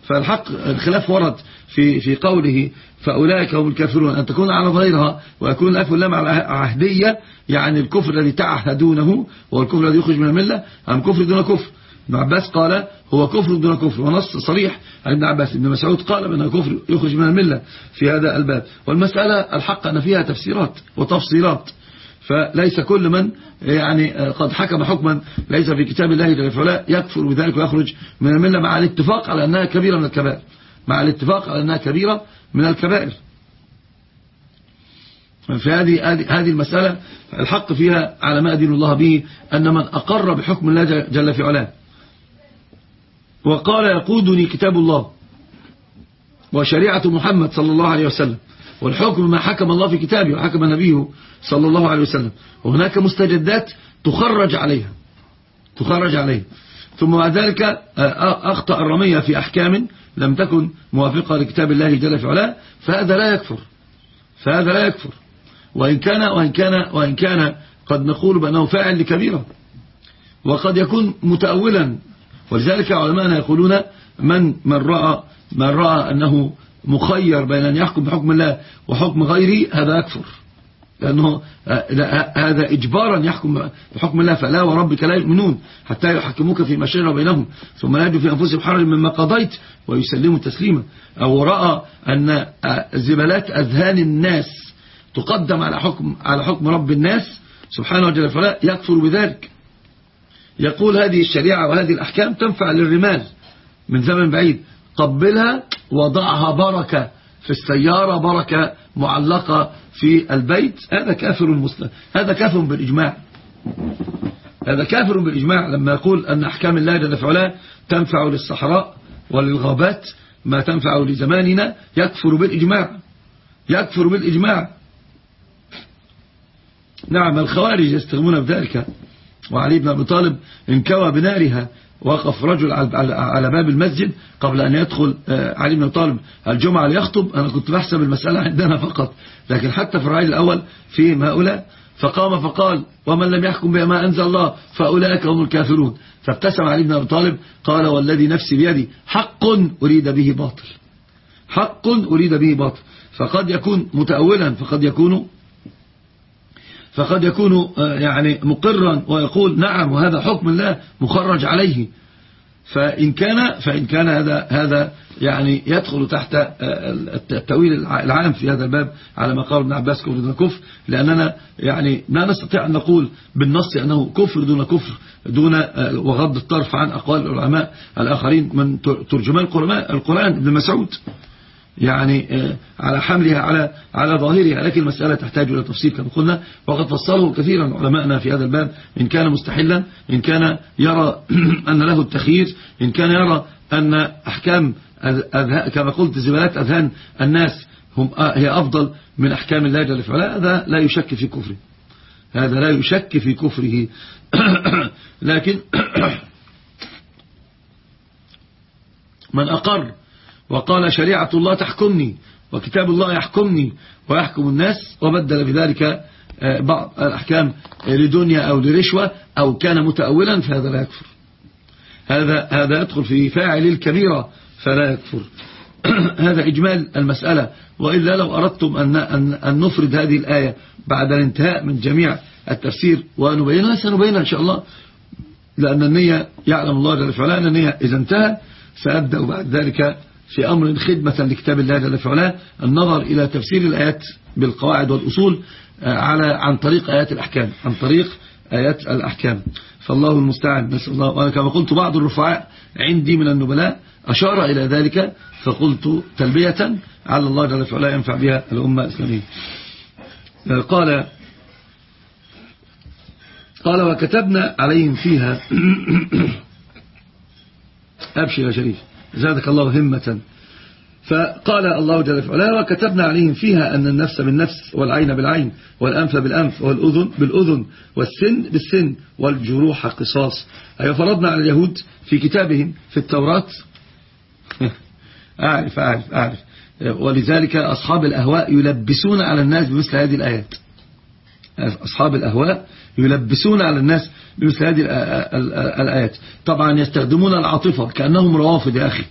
فالحق الخلاف ورد في في قوله فأولئك هم الكافرون. أن تكون على ظاهرها ويكون الألف واللام على عهدية يعني الكفر الذي تعهدونه هو الكفر الذي يخرج من الملة أم كفر دون كفر؟ ابن عباس قال هو كفر دون كفر ونص صريح عن ابن عباس. ابن مسعود قال بأنه كفر يخرج من الملة في هذا الباب. والمسألة الحق أن فيها تفسيرات وتفصيلات. فليس كل من يعني قد حكم حكما ليس في كتاب الله جل وعلا يكفر بذلك ويخرج من الملة مع الاتفاق على أنها كبيرة من الكبائر. مع الاتفاق على أنها كبيرة من الكبائر. في هذه هذه المسألة الحق فيها على ما أدين الله به أن من أقر بحكم الله جل في علاه. وقال يقودني كتاب الله وشريعة محمد صلى الله عليه وسلم. والحكم ما حكم الله في كتابه وحكم نبيه صلى الله عليه وسلم. وهناك مستجدات تخرج عليها. تخرج عليها. ثم بعد ذلك آه، أخطأ الرمية في أحكام لم تكن موافقة لكتاب الله جل في فهذا لا يكفر. فهذا لا يكفر. وإن كان, وإن كان, وإن كان قد نقول بأنه فاعل لكبيرة. وقد يكون متأولا. ولذلك علماءنا يقولون من من رأى من رأى أنه مخير بين أن يحكم بحكم الله وحكم غيره هذا يكفر لأنه هذا إجبارا يحكم بحكم الله فلا وربك لا يؤمنون حتى يحكموك في مشاعر بينهم. ثم لا يجد في أنفسهم حرج مما قضيت ويسلموا تسليما. أو رأى أن زبلات أذهان الناس تقدم على حكم على حكم رب الناس سبحانه وتعالى فلا يكفر بذلك. يقول هذه الشريعة وهذه الأحكام تنفع للرمال من زمن بعيد. قبلها وضعها بركة في السيارة بركة معلقة في البيت. هذا كافر المسلم هذا كافر بالإجماع. هذا كافر بالإجماع لما يقول أن أحكام الله جل وعلا تنفع للصحراء وللغابات ما تنفع لزماننا. يكفر بالإجماع. يكفر بالإجماع. نعم الخوارج يستغمون بذلك. وعلي بن أبي طالب انكوى بنارها. وقف رجل على باب المسجد قبل أن يدخل آه، علي بن طالب. الجمعة ليخطب أنا كنت بحسب المسألة عندنا فقط. لكن حتى في الرأي الأول فيهم هؤلاء فقام فقال ومن لم يحكم بما أنزل الله فأولئك هم الكافرون. فابتسم علي بن أبي طالب قال والذي نفسي بيدي حق أريد به باطل. حق أريد به باطل. فقد يكون متأولا فقد يكون فقد يكون آه، يعني مقرا ويقول نعم وهذا حكم الله مخرج عليه. فإن كان فإن كان هذا هذا يعني يدخل تحت آه، التأويل العام في هذا الباب على ما قال ابن عباس كفر دون كفر لأننا يعني لا نستطيع أن نقول بالنص أنه كفر دون كفر دون آه، وغض الطرف عن أقوال العلماء الآخرين من ترجمان القرآن ابن مسعود. يعني آه، على حملها على على ظاهرها لكن المسألة تحتاج إلى تفصيل كما قلنا وقد فصله كثيرا علماءنا في هذا الباب إن كان مستحلا إن كان يرى أن له التخيير إن كان يرى أن أحكام كما قلت زبالات أذهان الناس هم آه، هي أفضل من أحكام الله جل وعلا هذا لا يشك في كفره. هذا لا يشك في كفره. لكن من أقر وقال شريعة الله تحكمني وكتاب الله يحكمني ويحكم الناس وبدل بذلك آه، بعض الأحكام لدنيا أو لرشوة أو كان متأولا فهذا لا يكفر. هذا هذا يدخل في فاعل الكبيرة فلا يكفر. هذا إجمال المسألة. وإلا لو أردتم أن, أن, أن نفرد هذه الآية بعد الانتهاء من جميع التفسير ونبينها سنبينها إن شاء الله. لأن النية يعلم الله جل وعلا أن النية إذا انتهى سأبدأ بعد ذلك في أمر خدمة لكتاب الله جل وعلا النظر إلى تفسير الآيات بالقواعد والأصول آه، على عن طريق آيات الأحكام عن طريق آيات الأحكام. فالله المستعان. نسأل الله كما قلت بعض الرفعاء عندي من النبلاء أشار إلى ذلك فقلت تلبية على الله جل وعلا ينفع بها الأمة الإسلامية. آه، قال قال وكتبنا عليهم فيها أبشر يا شريف. زادك الله همة فقال الله جل وعلا وكتبنا عليهم فيها أن النفس بالنفس والعين بالعين والأنف بالأنف والأذن بالأذن والسن بالسن والجروح قصاص. أي فرضنا على اليهود في كتابهم في التوراة. أعرف أعرف أعرف. ولذلك أصحاب الأهواء يلبسون على الناس بمثل هذه الآيات. أصحاب الأهواء يلبسون على الناس بمثل هذه الآيات. طبعا يستخدمون العاطفة كأنهم روافد يا أخي.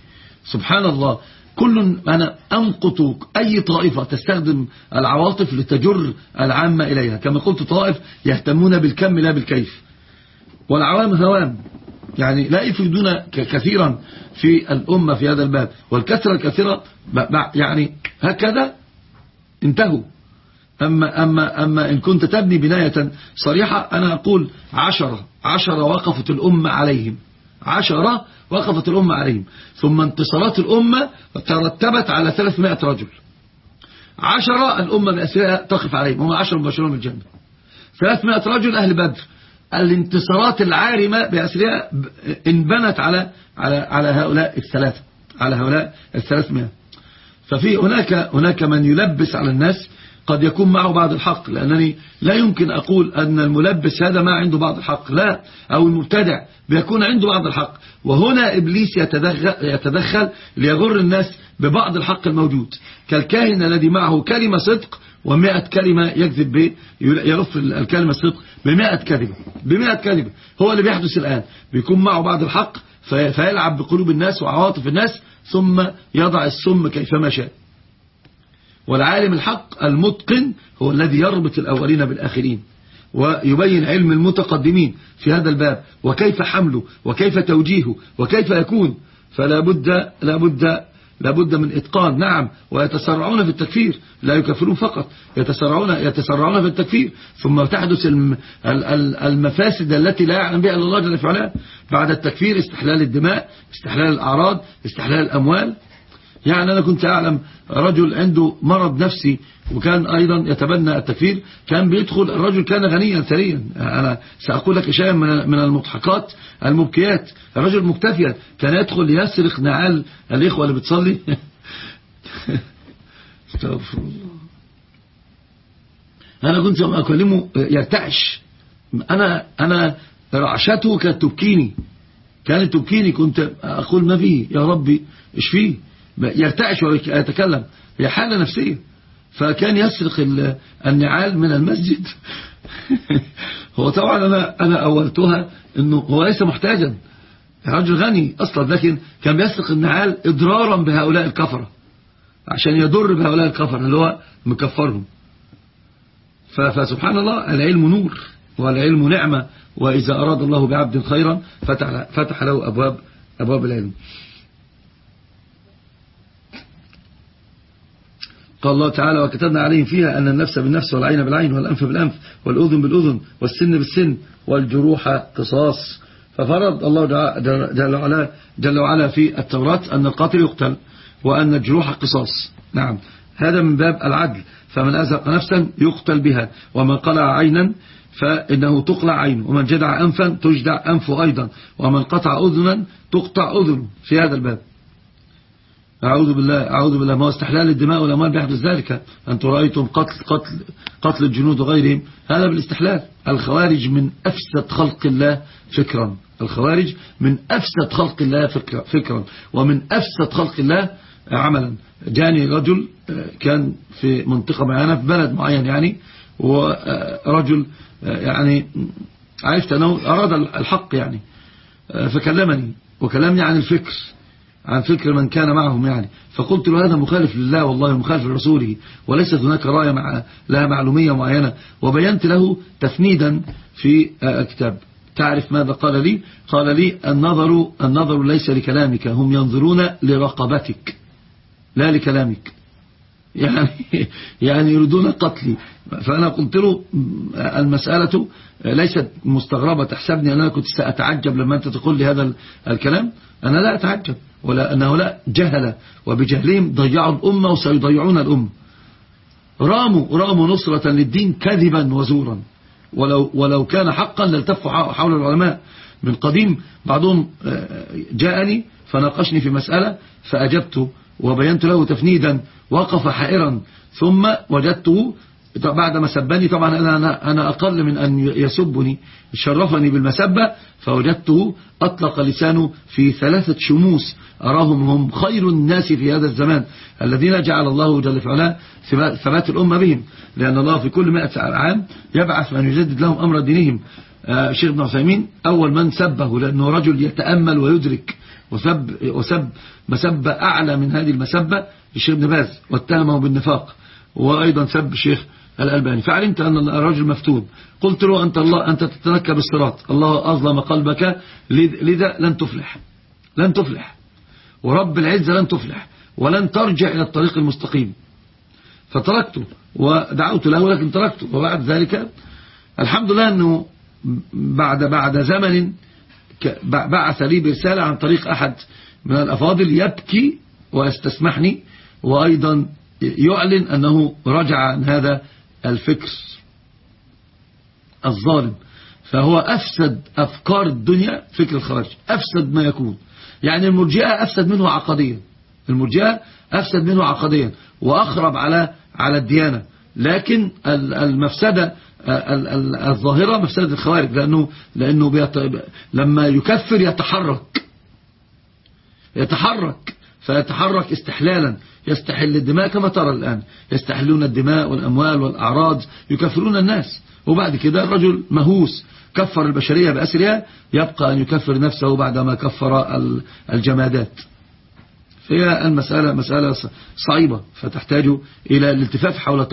سبحان الله كل أنا أنقط أي طائفة تستخدم العواطف لتجر العامة إليها. كما قلت طائف يهتمون بالكم لا بالكيف. والعوام هوام يعني لا يفيدون كثيرا في الأمة في هذا الباب. والكثرة الكثيرة يعني هكذا انتهوا. أما, أما, أما إن كنت تبني بناية صريحة أنا أقول عشرة عشرة وقفت الأمة عليهم. عشرة وقفت الأمة عليهم. ثم انتصارات الأمة ترتبت على 300 رجل. عشرة الأمة بأسرها تقف عليهم. هم عشر مباشرون الجنة. 300 رجل أهل بدر. الانتصارات العارمة بأسرها انبنت على على على هؤلاء الثلاثة على هؤلاء الثلاثمائة. ففي هناك هناك من يلبس على الناس قد يكون معه بعض الحق لأنني لا يمكن أقول أن الملبس هذا ما عنده بعض الحق لا أو المبتدع بيكون عنده بعض الحق. وهنا إبليس يتدخل, يتدخل ليغر الناس ببعض الحق الموجود. كالكاهن الذي معه كلمة صدق ومئة كلمة يكذب به يلف الكلمة الصدق بمئة كلمة بمئة كلمة هو اللي بيحدث الآن. بيكون معه بعض الحق فيلعب بقلوب الناس وعواطف الناس ثم يضع السم كيفما شاء. والعالم الحق المتقن هو الذي يربط الأولين بالآخرين ويبين علم المتقدمين في هذا الباب وكيف حمله وكيف توجيهه وكيف يكون. فلا بد لا بد لابد من إتقان. نعم ويتسرعون في التكفير لا يكفرون فقط يتسرعون, يتسرعون في التكفير. ثم تحدث المفاسد التي لا يعلم بها الله جل وعلا بعد التكفير استحلال الدماء استحلال الأعراض استحلال الأموال. يعني أنا كنت أعلم رجل عنده مرض نفسي وكان أيضا يتبنى التكفير كان بيدخل الرجل كان غنيا ثريا. أنا سأقول لك شيئا من المضحكات المبكيات. الرجل مكتفيا. كان يدخل يسرق نعال الإخوة اللي بتصلي. استغفر الله. أنا كنت أكلمه يرتعش. أنا أنا رعشته كانت تبكيني. كانت تبكيني. كنت أقول ما فيه؟ يا ربي إيش فيه؟ يرتعش ويتكلم. هي حالة نفسية. فكان يسرق النعال من المسجد. هو طبعا أنا, أنا أولتها أنه هو ليس محتاجا. رجل غني أصلا لكن كان بيسرق النعال إضرارا بهؤلاء الكفرة. عشان يضر بهؤلاء الكفرة اللي هو مكفرهم. فسبحان الله العلم نور والعلم نعمة. وإذا أراد الله بعبد خيرا فتح, فتح له أبواب أبواب العلم. قال الله تعالى وكتبنا عليهم فيها أن النفس بالنفس والعين بالعين والأنف بالأنف والأذن بالأذن والسن بالسن والجروح قصاص. ففرض الله جل وعلا, جل وعلا في التوراة أن القاتل يقتل وأن الجروح قصاص. نعم. هذا من باب العدل. فمن أزق نفسا يقتل بها. ومن قلع عينا فإنه تقلع عينه. ومن جدع أنفا تجدع أنفه أيضا. ومن قطع أذنا تقطع أذنه. في هذا الباب. أعوذ بالله أعوذ بالله. ما هو استحلال الدماء والأموال بيحدث ذلك؟ أنتم رأيتم قتل قتل قتل الجنود وغيرهم. هذا بالاستحلال. الخوارج من أفسد خلق الله فكرا. الخوارج من أفسد خلق الله فكرا. ومن أفسد خلق الله عملا. جاني رجل آه، كان في منطقة معينة في بلد معين يعني ورجل آه، يعني عرفت أنه أراد الحق يعني آه، فكلمني. وكلمني عن الفكر. عن فكر من كان معهم يعني. فقلت له هذا مخالف لله والله مخالف لرسوله وليست هناك راية مع لها معلومية معينة. وبينت له تفنيدا في الكتاب. تعرف ماذا قال لي؟ قال لي النظر, النظر ليس لكلامك هم ينظرون لرقبتك لا لكلامك. يعني, يعني يريدون قتلي. فأنا قلت له المسألة ليست مستغربة تحسبني أنا كنت سأتعجب لما أنت تقول لي هذا الكلام. أنا لا أتعجب. ولا أنه لا جهل. وبجهلهم ضيعوا الأمة وسيضيعون الأمة. راموا راموا نصرة للدين كذبا وزورا. ولو, ولو كان حقا لالتفوا حول العلماء. من قديم بعضهم جاءني فناقشني في مسألة فأجبته وبينت له تفنيدا وقف حائرا ثم وجدته بعد ما سبني طبعا أنا, أنا أقل من أن يسبني. شرفني بالمسبة فوجدته أطلق لسانه في ثلاثة شموس. أراهم هم خير الناس في هذا الزمان. الذين جعل الله جل فعلا ثبات الأمة بهم. لأن الله في كل مئة عام يبعث من يجدد لهم أمر دينهم. آه، شيخ ابن عثيمين أول من سبه لأنه رجل يتأمل ويدرك. وسب, وسب مسبة أعلى من هذه المسبة الشيخ ابن باز واتهمه بالنفاق. وأيضا سب الشيخ الألباني. فعلمت أن الرجل مفتون قلت له أنت, الله أنت تتنكى بالصراط الله أظلم قلبك. لذا لن تفلح. لن تفلح. ورب العزة لن تفلح. ولن ترجع إلى الطريق المستقيم. فتركته ودعوت له لكن تركته. وبعد ذلك الحمد لله أنه بعد بعد زمن بعث لي برسالة عن طريق أحد من الأفاضل يبكي ويستسمحني وأيضا يعلن أنه رجع عن هذا الفكر الظالم فهو أفسد أفكار الدنيا فكر الخارج أفسد ما يكون يعني المرجئة أفسد منه عقديا المرجئة أفسد منه عقديا وأخرب على على الديانة لكن المفسدة الظاهرة مفسدة الخوارج لأنه, لأنه. لما يكفر يتحرك يتحرك فيتحرك استحلالا يستحل الدماء كما ترى الآن. يستحلون الدماء والأموال والأعراض يكفرون الناس. وبعد كده الرجل مهوس كفر البشرية بأسرها يبقى أن يكفر نفسه بعدما كفر الجمادات. فهي المسألة مسألة صعيبة. فتحتاج إلى الالتفاف حول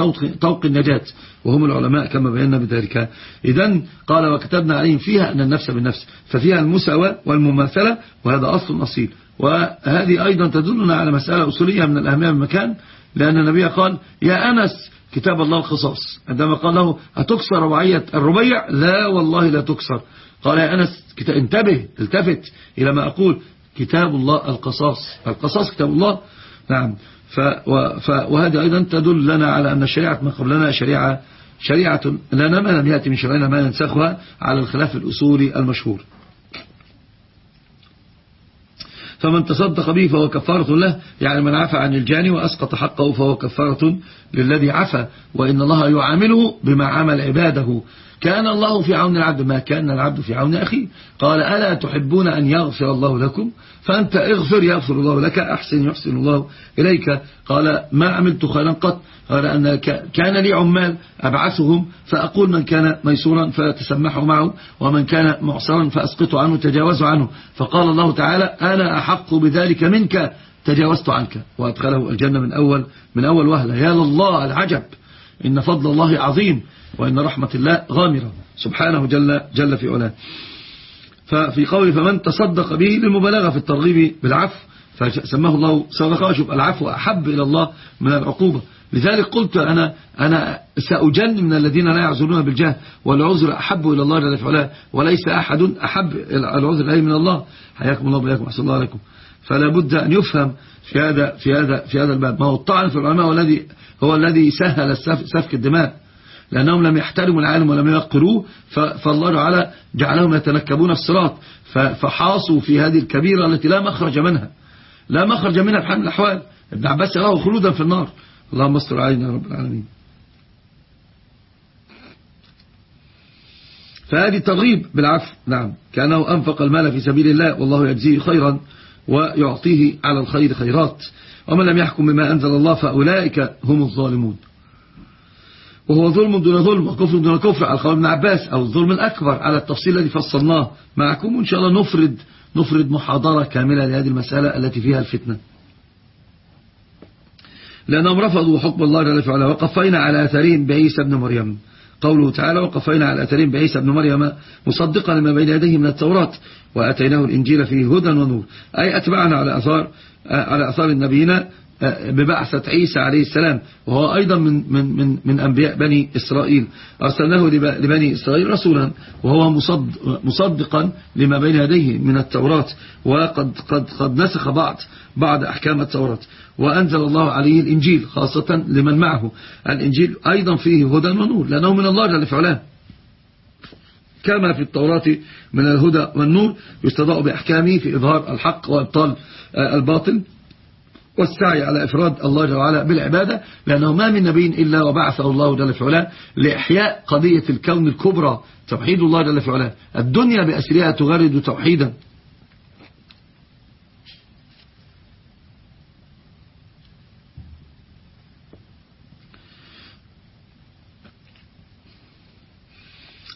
طوق النجاة. وهم العلماء كما بينا بذلك. إذن قال وكتبنا عليهم فيها أن النفس بالنفس ففيها المساواة والمماثلة وهذا أصل أصيل وهذه أيضا تدلنا على مسألة أصولية من الأهمية بالمكان لأن النبي قال يا أنس كتاب الله الخصاص. عندما قال له أتكسر ربعية الربيع؟ لا والله لا تكسر. قال يا أنس انتبه التفت إلى ما أقول كتاب الله القصاص. القصاص كتاب الله. نعم. ف وهذا أيضا تدل لنا على أن الشريعة من قبلنا شريعة شريعة لنا ما لم يأتي من شرعنا ما ينسخها على الخلاف الأصولي المشهور. فمن تصدق به فهو كفارة له يعني من عفى عن الجاني وأسقط حقه فهو كفارة للذي عفى وإن الله يعامله بما عمل عباده. كان الله في عون العبد ما كان العبد في عون أخيه. قال ألا تحبون أن يغفر الله لكم؟ فأنت اغفر يغفر الله لك أحسن يحسن الله إليك. قال ما عملت خيرا قط؟ قال أن كان لي عمال أبعثهم فأقول من كان ميسورا فتسمحوا معه ومن كان معصرا فأسقطوا عنه تجاوزوا عنه. فقال الله تعالى أنا أحق بذلك منك؟ تجاوزت عنك. وأدخله الجنة من أول من أول وهلة. يا لله العجب. إن فضل الله عظيم. وإن رحمة الله غامرة. سبحانه جل, جل في علاه. ففي قوله فمن تصدق به للمبالغة في الترغيب بالعفو فسماه الله صدقة شوف العفو أحب إلى الله من العقوبة. لذلك قلت أنا أنا سأجن من الذين لا يعذرون بالجهل والعذر أحب إلى الله جل وعلا وليس أحد أحب العذر إليه من الله. حياكم الله وبياكم أحسن الله عليكم. فلا بد أن يفهم في هذا في هذا في هذا الباب. ما هو الطعن في العلماء هو الذي هو الذي سهل سفك الدماء. لأنهم لم يحترموا العالم ولم يقروه فالله تعالى جعلهم يتنكبون الصراط فحاصوا في هذه الكبيرة التي لا مخرج منها. لا مخرج منها بحال الأحوال. ابن عباس يراه خلودا في النار. اللهم استر علينا يا رب العالمين. فهذه ترغيب بالعفو نعم. كأنه أنفق المال في سبيل الله والله يجزيه خيرا ويعطيه على الخير خيرات. ومن لم يحكم بما أنزل الله فأولئك هم الظالمون. وهو ظلم دون ظلم وكفر دون كفر. على قول ابن عباس أو الظلم الأكبر على التفصيل الذي فصلناه معكم وإن شاء الله نفرد نفرد محاضرة كاملة لهذه المسألة التي فيها الفتنة. لأنهم رفضوا حكم الله جل وعلا. وقفينا على أثرهم بعيسى ابن مريم. قوله تعالى وقفينا على أثرهم بعيسى ابن مريم مصدقا لما بين يديه من التوراة وأتيناه الإنجيل فيه هدى ونور. أي أتبعنا على أثار على أثار النبيين ببعثة عيسى عليه السلام وهو أيضا من, من, من, من أنبياء بني إسرائيل. أرسلناه لبني إسرائيل رسولا وهو مصدقا لما بين يديه من التوراة. وقد قد قد نسخ بعض بعض أحكام التوراة. وأنزل الله عليه الإنجيل خاصة لمن معه. الإنجيل أيضا فيه هدى ونور لأنه من الله جل فعلاه كما في التوراة من الهدى والنور يستضاء بأحكامه في إظهار الحق وإبطال الباطل. والسعي على إفراد الله جل وعلا بالعبادة لأنه ما من نبي إلا وبعثه الله جل وعلا لإحياء قضية الكون الكبرى توحيد الله جل وعلا الدنيا بأسرها تغرد توحيدا.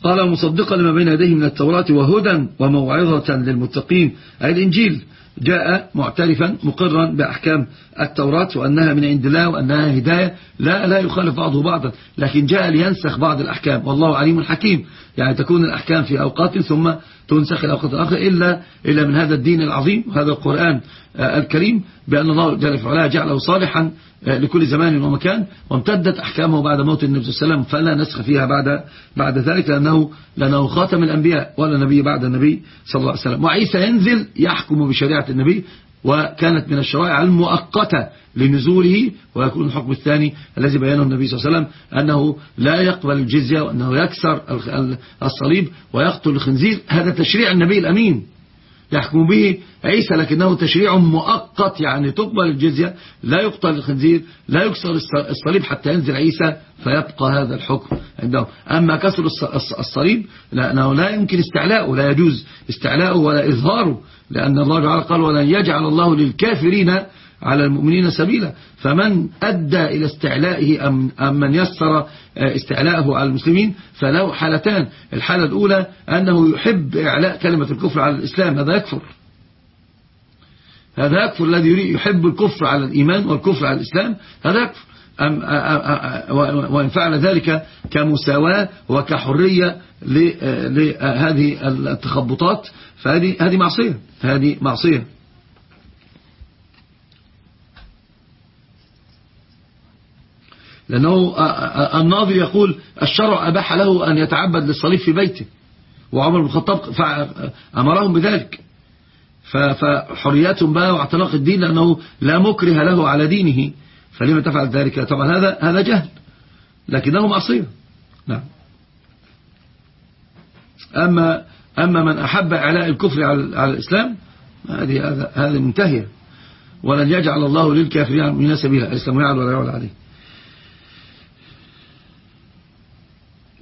قال مصدقا لما بين يديه من التوراة وهدى وموعظة للمتقين أي الإنجيل. جاء معترفا مقرا بأحكام التوراة وأنها من عند الله وأنها هداية. لا لا يخالف بعضه بعضا لكن جاء لينسخ بعض الأحكام. والله عليم حكيم. يعني تكون الأحكام في أوقات ثم تنسخ الأوقات الآخرة إلا, إلا من هذا الدين العظيم هذا القرآن الكريم بأن الله جل وعلا جعله صالحا لكل زمان ومكان وامتدت أحكامه بعد موت النبي صلى الله عليه وسلم فلا نسخ فيها بعد بعد ذلك لأنه, لأنه خاتم الأنبياء ولا نبي بعد النبي صلى الله عليه وسلم. وعيسى ينزل يحكم بشريعة النبي وكانت من الشرائع المؤقتة لنزوله ويكون الحكم الثاني الذي بيانه النبي صلى الله عليه وسلم أنه لا يقبل الجزية وأنه يكسر الصليب ويقتل الخنزير. هذا تشريع النبي الأمين. يحكم به عيسى لكنه تشريع مؤقت يعني تقبل الجزية لا يقتل الخنزير لا يكسر الصليب حتى ينزل عيسى فيبقى هذا الحكم عنده أما كسر الصليب لأنه لا يمكن استعلاؤه لا يجوز استعلاؤه ولا إظهاره لأن الله تعالى قال ولن يجعل الله للكافرين على المؤمنين سبيلا. فمن أدى إلى استعلائه أم, أم من يسر آه، استعلاءه على المسلمين فله حالتان. الحالة الأولى أنه يحب إعلاء كلمة الكفر على الإسلام. هذا يكفر. هذا يكفر. الذي يحب الكفر على الإيمان والكفر على الإسلام هذا يكفر. أم وإن فعل ذلك كمساواة وكحرية لهذه التخبطات. فهذه هذه معصية هذه معصية. لأنه الناظر يقول الشرع أباح له أن يتعبد للصليب في بيته وعمر بن الخطاب أمرهم بذلك. فحرياتهم بقى واعتناق الدين لأنه لا مكره له على دينه. فلما تفعل ذلك؟ طبعا هذا هذا جهل لكنه معصية. نعم. أما أما من أحب إعلاء الكفر على الإسلام هذه هذه منتهية. ولن يجعل الله للكافرين من سبيلا الإسلام يعلى ولا يعلى عليه.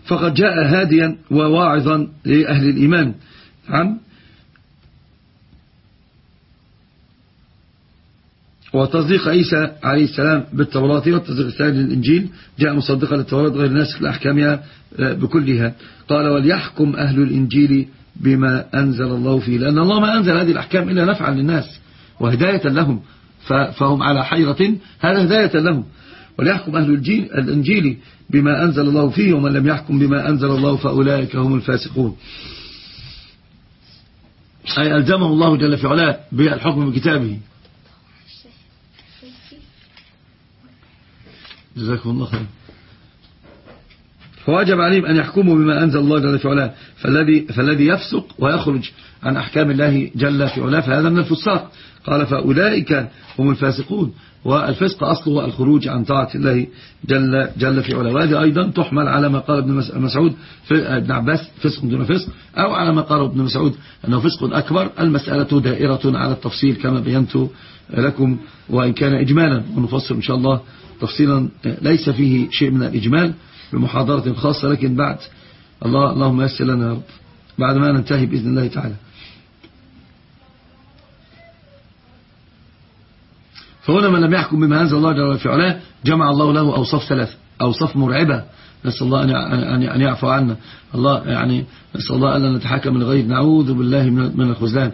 فقد جاء هاديا وواعظا لأهل الإيمان. نعم. وتصديق عيسى عليه السلام بالتوراة والتصديق الثاني للإنجيل جاء مصدقا للتوراة غير ناسخ لأحكامها آه، بكلها. قال وليحكم أهل الإنجيل بما أنزل الله فيه. لأن الله ما أنزل هذه الأحكام إلا نفعا للناس وهداية لهم. فهم على حيرة. هذا هداية لهم. وليحكم أهل الإنجيل بما أنزل الله فيه ومن لم يحكم بما أنزل الله فأولئك هم الفاسقون. أي ألزمه الله جل في علاه بالحكم بكتابه جزاكم الله خير فواجب عليهم أن يحكموا بما أنزل الله جل في علاه. فالذي, فالذي يفسق ويخرج عن أحكام الله جل في علاه فهذا من الفساق. قال فأولئك هم الفاسقون. والفسق أصله الخروج عن طاعة الله جل, جل في علاه. وهذه أيضا تحمل على ما قال ابن مسعود ابن عباس فسق دون فسق أو على ما قال ابن مسعود أنه فسق أكبر. المسألة دائرة على التفصيل كما بينت لكم وإن كان إجمالا. ونفصل إن شاء الله تفصيلا ليس فيه شيء من الإجمال. بمحاضرة خاصة لكن بعد الله اللهم يسر لنا يا رب. بعد ما ننتهي بإذن الله تعالى. فهنا من لم يحكم بما أنزل الله جل وعلا جمع الله له أوصاف ثلاثة أوصاف مرعبة. نسأل الله أن يعفو عنا. الله يعني نسأل الله أن نتحكم غير نعوذ بالله من الخزلان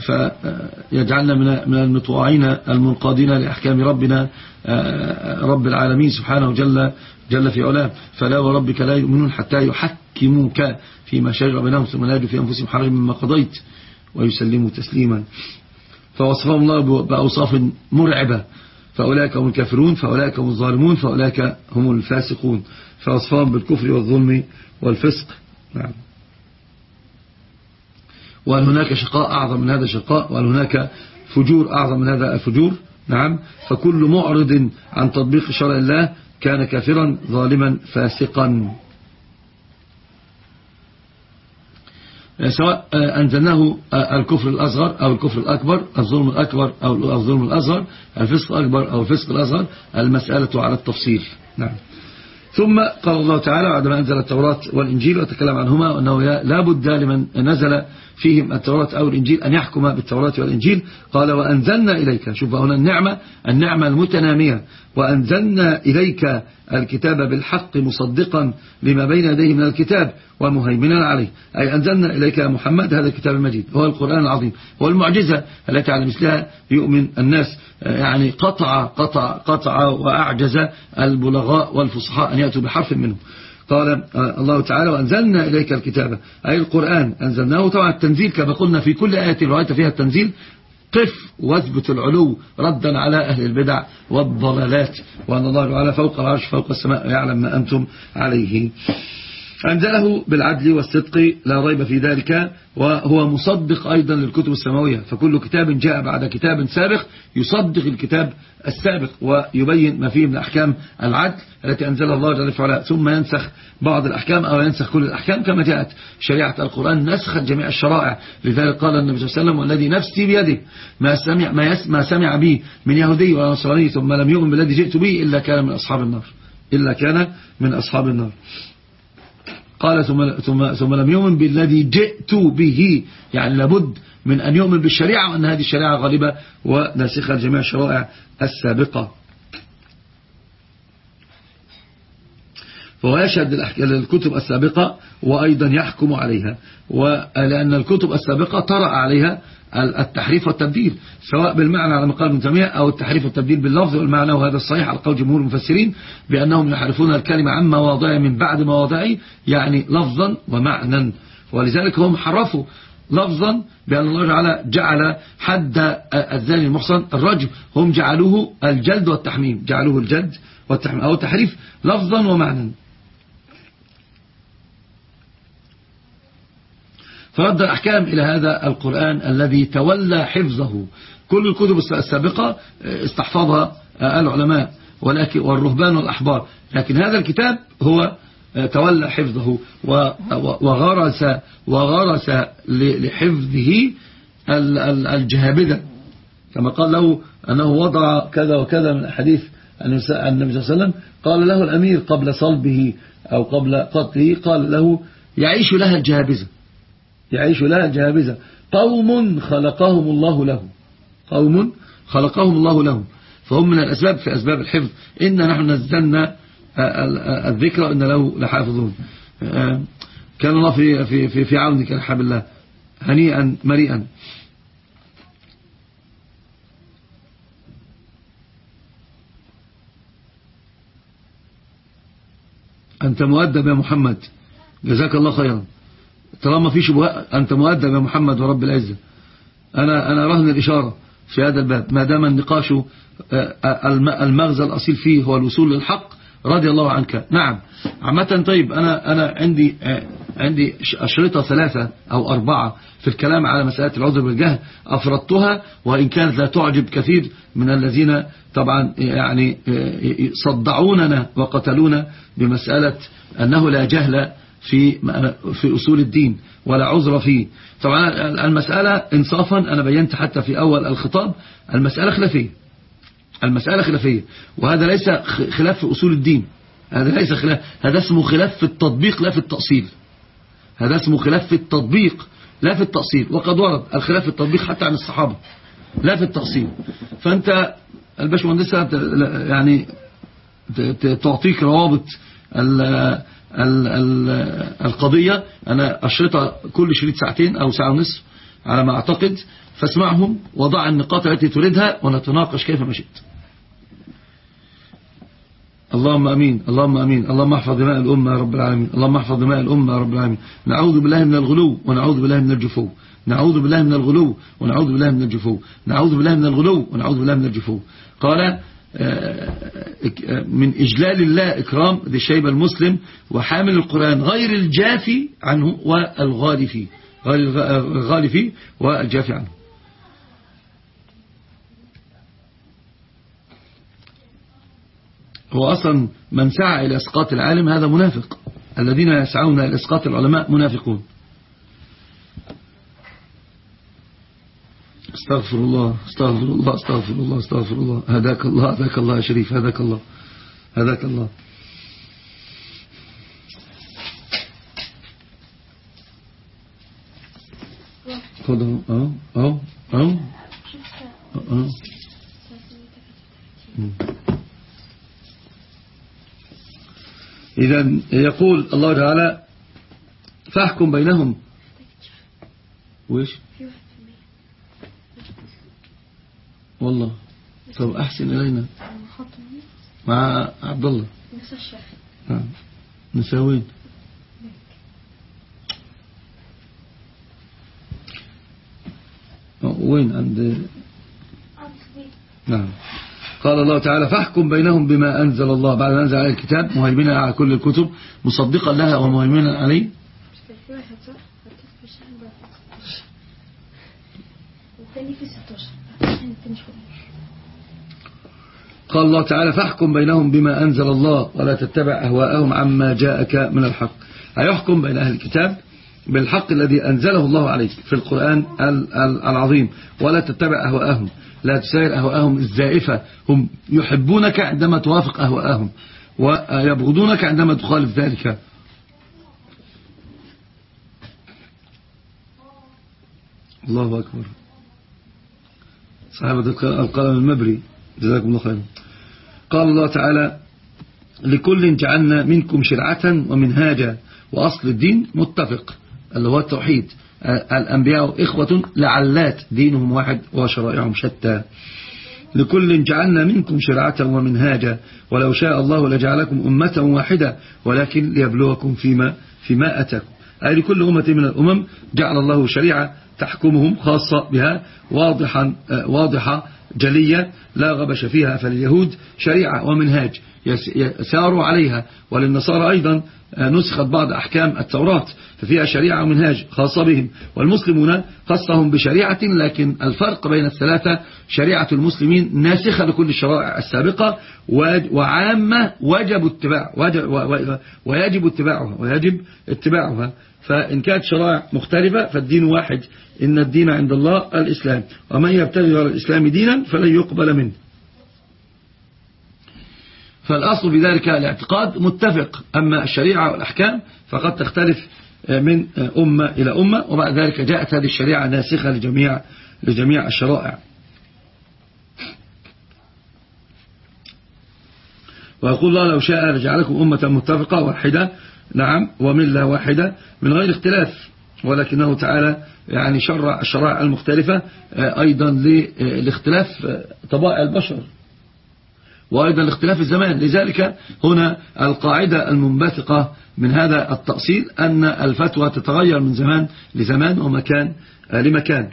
فيجعلنا من المطوعين المنقادين لأحكام ربنا آه، رب العالمين سبحانه جل جل في علاه فلا وربك لا يؤمنون حتى يحكموك فيما شجر بينهم ثم لا في أنفسهم حرج مما قضيت ويسلموا تسليما. فوصفهم الله بأوصاف مرعبة. فأولئك هم الكافرون فأولئك هم الظالمون فأولئك هم الفاسقون. فوصفهم بالكفر والظلم والفسق. نعم. وهل هناك شقاء أعظم من هذا الشقاء وهل هناك فجور أعظم من هذا الفجور؟ نعم. فكل معرض عن تطبيق شرع الله كان كافرا ظالما فاسقا. سواء أنزلناه الكفر الأصغر أو الكفر الأكبر الظلم الأكبر أو الظلم الأصغر الفسق الأكبر أو الفسق الأصغر المسألة على التفصيل. نعم. ثم قال الله تعالى بعدما أنزل التوراة والإنجيل وتكلم عنهما وأنه لا بد لمن نزل فيهم التوراة أو الإنجيل أن يحكم بالتوراة والإنجيل. قال وأنزلنا إليك. شوف هنا النعمة النعمة المتنامية. وأنزلنا إليك الكتاب بالحق مصدقا لما بين يديه من الكتاب ومهيمنا عليه. أي أنزلنا إليك يا محمد هذا الكتاب المجيد هو القرآن العظيم هو المعجزة التي على مثلها يؤمن الناس. يعني قطع قطع قطع وأعجز البلغاء والفصحاء أن يأتوا بحرف منه قال الله تعالى وأنزلنا إليك الكتابة أي القرآن أنزلناه. طبعا التنزيل كما قلنا في كل آية رأيت فيها التنزيل. قف واثبت العلو ردا على أهل البدع والضلالات وأن الله تعالى فوق العرش فوق السماء يعلم ما أنتم عليه. أنزله بالعدل والصدق لا ريب في ذلك وهو مصدق أيضا للكتب السماوية فكل كتاب جاء بعد كتاب سابق يصدق الكتاب السابق ويبين ما فيه من أحكام العدل التي أنزلها الله جل وعلا ثم ينسخ بعض الأحكام أو ينسخ كل الأحكام كما جاءت شريعة القرآن نسخت جميع الشرائع. لذلك قال النبي صلى الله عليه وسلم والذي نفسي بيده ما سمع, ما يسمع سمع به من يهودي ونصراني ثم لم يؤمن بالذي جئت به إلا كان من أصحاب النار. إلا كان من أصحاب النار. قال ثم, ثم, ثم لم يؤمن بالذي جئت به. يعني لابد من أن يؤمن بالشريعة وأن هذه الشريعة غالبة وناسخة جميع الشرائع السابقة. فهو يشهد الكتب السابقة وأيضا يحكم عليها. ولأن الكتب السابقة طرأ عليها التحريف والتبديل سواء بالمعنى على مقال ابن تيمية أو التحريف والتبديل باللفظ والمعنى وهذا الصحيح على قول جمهور المفسرين بأنهم يحرفون الكلمة عن مواضعه من بعد مواضعه يعني لفظا ومعنى ولذلك هم حرفوا لفظا بأن الله تعالى جعل حد الزاني المحصن الرجم هم جعلوه الجلد والتحميم جعلوه الجلد والتحميم أو تحريف لفظا ومعنى فرد الأحكام إلى هذا القرآن الذي تولى حفظه. كل الكتب السابقة استحفظها العلماء ولكن والرهبان والأحبار. لكن هذا الكتاب هو تولى حفظه وغرس وغرس لحفظه الجهابذة. كما قال له أنه وضع كذا وكذا من الحديث النبي صلى الله عليه وسلم. قال له الأمير قبل صلبه أو قبل قتله قال له يعيش لها الجهابذة. يعيش لها جابزة. قوم خلقهم الله لهم. قوم خلقهم الله لهم. فهم من الأسباب في أسباب الحفظ. إن نحن نزلنا الذكر إن له لحافظون. كان الله في, في, في, في عونك الحب الله. هنيئا مريئا. أنت مؤدب يا محمد. جزاك الله خيرا. طالما في شبهات أنت مؤدب يا محمد ورب العزة. أنا أنا رهن الإشارة في هذا الباب. ما دام النقاش آه، المغزى الأصيل فيه هو الوصول للحق رضي الله عنك. نعم. عامة طيب أنا أنا عندي آه، عندي أشرطة ثلاثة أو أربعة في الكلام على مسألة العذر بالجهل أفردتها وإن كانت لا تعجب كثير من الذين طبعا يعني آه، صدعوننا وقتلونا بمسألة أنه لا جهل في في أصول الدين ولا عذر فيه. طبعا المسألة انصافا أنا بينت حتى في أول الخطاب المسألة خلافية. المسألة خلافية. وهذا ليس خلاف في أصول الدين. هذا ليس خلاف هذا اسمه خلاف في التطبيق لا في التأصيل. هذا اسمه خلاف في التطبيق لا في التأصيل. وقد ورد الخلاف في التطبيق حتى عن الصحابة. لا في التأصيل. فأنت الباشمهندسة يعني تعطيك روابط القضية. أنا أشرطها كل شريط ساعتين أو ساعة ونصف على ما أعتقد. فاسمعهم وضع النقاط التي تريدها ونتناقش كيف ما شئت. اللهم أمين. اللهم أمين. اللهم احفظ دماء الأمة يا رب العالمين. اللهم احفظ دماء الأمة يا رب العالمين. نعوذ بالله من الغلو ونعوذ بالله من الجفو. نعوذ بالله من الغلو ونعوذ بالله من الجفو. نعوذ بالله من الغلو ونعوذ بالله من الجفو. قال من إجلال الله إكرام ذي الشيبة المسلم وحامل القرآن غير الجافي عنه والغالي فيه الغالي فيه والجافي عنه. هو أصلا من سعى إلى إسقاط العالم هذا منافق. الذين يسعون إلى إسقاط العلماء منافقون. استغفر الله استغفر الله استغفر الله استغفر الله. هداك الله هداك الله يا شريف هداك الله هداك الله. إذا يقول الله تعالى فاحكم بينهم. ويش والله. طب أحسن إلينا. مع عبد الله نعم. نساوين وين عند؟ نعم. قال الله تعالى فاحكم بينهم بما أنزل الله. بعد أن أنزل عليه الكتاب مهيمنا على كل الكتب مصدقا لها ومهيمنا عليه. قال الله تعالى فاحكم بينهم بما أنزل الله ولا تتبع أهواءهم عما جاءك من الحق. هيحكم بين أهل الكتاب؟ بالحق الذي أنزله الله عليك في القرآن العظيم. ولا تتبع أهواءهم. لا تسير أهواءهم الزائفة. هم يحبونك عندما توافق أهواءهم. ويبغضونك عندما تخالف ذلك. الله أكبر. صحابة القلم المبري. جزاكم الله خيرا. قال الله تعالى لكل جعلنا منكم شرعة ومنهاجا وأصل الدين متفق. اللي هو التوحيد. الأنبياء إخوة لعلات دينهم واحد وشرائعهم شتى. لكل جعلنا منكم شرعة ومنهاجا ولو شاء الله لجعلكم أمة واحدة ولكن ليبلوكم فيما, فيما أتاكم. أي لكل أمة من الأمم جعل الله شريعة تحكمهم خاصة بها واضحا واضحة جلية لا غبش فيها. فاليهود شريعة ومنهاج. يساروا عليها. وللنصارى أيضا نسخت بعض أحكام التوراة. ففيها شريعة ومنهاج خاصة بهم. والمسلمون خصهم بشريعة لكن الفرق بين الثلاثة شريعة المسلمين ناسخة لكل الشرائع السابقة. وعامة وجب اتباع ويجب اتباعها ويجب اتباعها. فإن كانت شرائع مختلفة فالدين واحد إن الدين عند الله الإسلام. ومن يبتغي غير الإسلام دينا فلن يقبل منه. فالأصل في ذلك الاعتقاد متفق. أما الشريعة والأحكام فقد تختلف من أمة إلى أمة وبعد ذلك جاءت هذه الشريعة ناسخة لجميع, لجميع الشرائع. ويقول الله لو شاء لجعلكم أمة متفقة واحدة نعم وملة واحدة من غير اختلاف. ولكنه تعالى يعني شرع الشرائع المختلفة أيضا لاختلاف طبائع البشر. وأيضا لاختلاف الزمان. لذلك هنا القاعدة المنبثقة من هذا التأصيل أن الفتوى تتغير من زمان لزمان ومكان لمكان.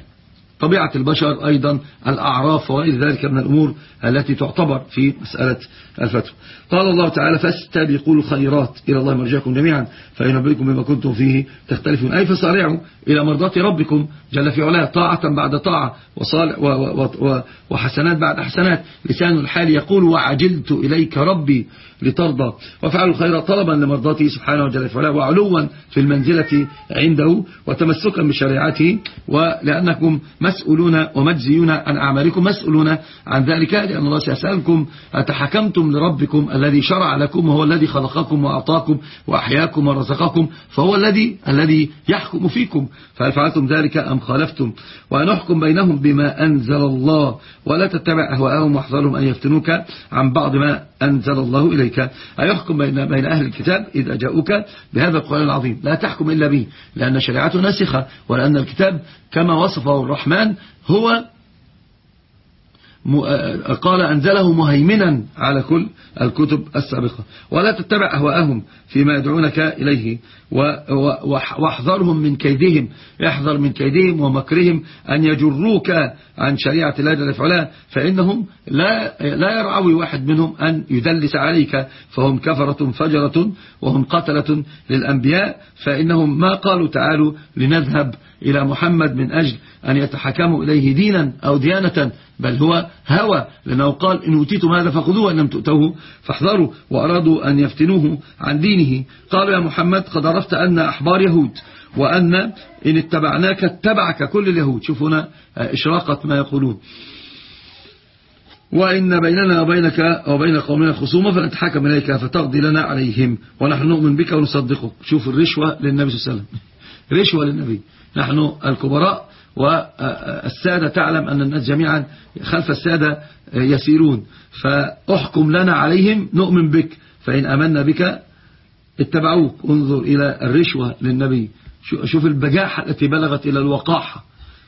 طبيعة البشر أيضا الأعراف وغير ذلك من الأمور التي تعتبر في مسألة الفتوى. قال الله تعالى فاستبقوا الخيرات إلى الله مرجعكم جميعا فينبئكم بما كنتم فيه تختلفون. أي فصارعوا إلى مرضات ربكم جل في علاه طاعة بعد طاعة وصالح وحسنات بعد حسنات. لسان الحال يقول وعجلت إليك ربي لترضى. وفعلوا الخير طلبا لمرضاته سبحانه وجل في علاه وعلوا في المنزلة عنده وتمسكا بشريعته ولأنكم مسؤولون ومجزيون عن أعمالكم مسؤولون عن ذلك لأن الله سيسألكم أتحكمتم لربكم الذي شرع لكم وهو الذي خلقكم وأعطاكم وأحياكم ورزقكم فهو الذي الذي يحكم فيكم فهل فعلتم ذلك أم خالفتم ونحكم بينهم بما أنزل الله ولا تتبع أهواءهم واحذرهم أن يفتنوك عن بعض ما أنزل الله إليك أيحكم بين, بين أهل الكتاب إذا جاءوك بهذا القرآن العظيم لا تحكم إلا به لأن شريعته ناسخة ولأن الكتاب كما وصفه الرحمن هو قال أنزله مهيمنا على كل الكتب السابقة. ولا تتبع أهواءهم فيما يدعونك إليه. واحذرهم من كيدهم احذر من كيدهم ومكرهم أن يجروك عن شريعة الله جل وعلا. فإنهم لا, لا يرعوي واحد منهم أن يدلس عليك. فهم كفرة فجرة وهم قتلة للأنبياء. فإنهم ما قالوا تعالوا لنذهب إلى محمد من أجل أن يتحكموا إليه دينا أو ديانة بل هو هوى لأنه قال إن أوتيتم هذا فخذوه وإن لم تؤتوه فاحذروا وأرادوا أن يفتنوه عن دينه. قالوا يا محمد قد عرفت أن أحبار يهود وأن إن اتبعناك اتبعك كل اليهود. شوفوا هنا إشراقة ما يقولون. وإن بيننا وبينك وبين قومنا خصومة فنتحكم إليك فتقضي لنا عليهم ونحن نؤمن بك ونصدقك. شوف الرشوة للنبي صلى الله عليه وسلم. رشوة للنبي. نحن الكبراء والسادة تعلم أن الناس جميعا خلف السادة يسيرون. فأحكم لنا عليهم نؤمن بك. فإن أمنا بك اتبعوك. انظر إلى الرشوة للنبي. شوف البجاحة التي بلغت إلى الوقاحة.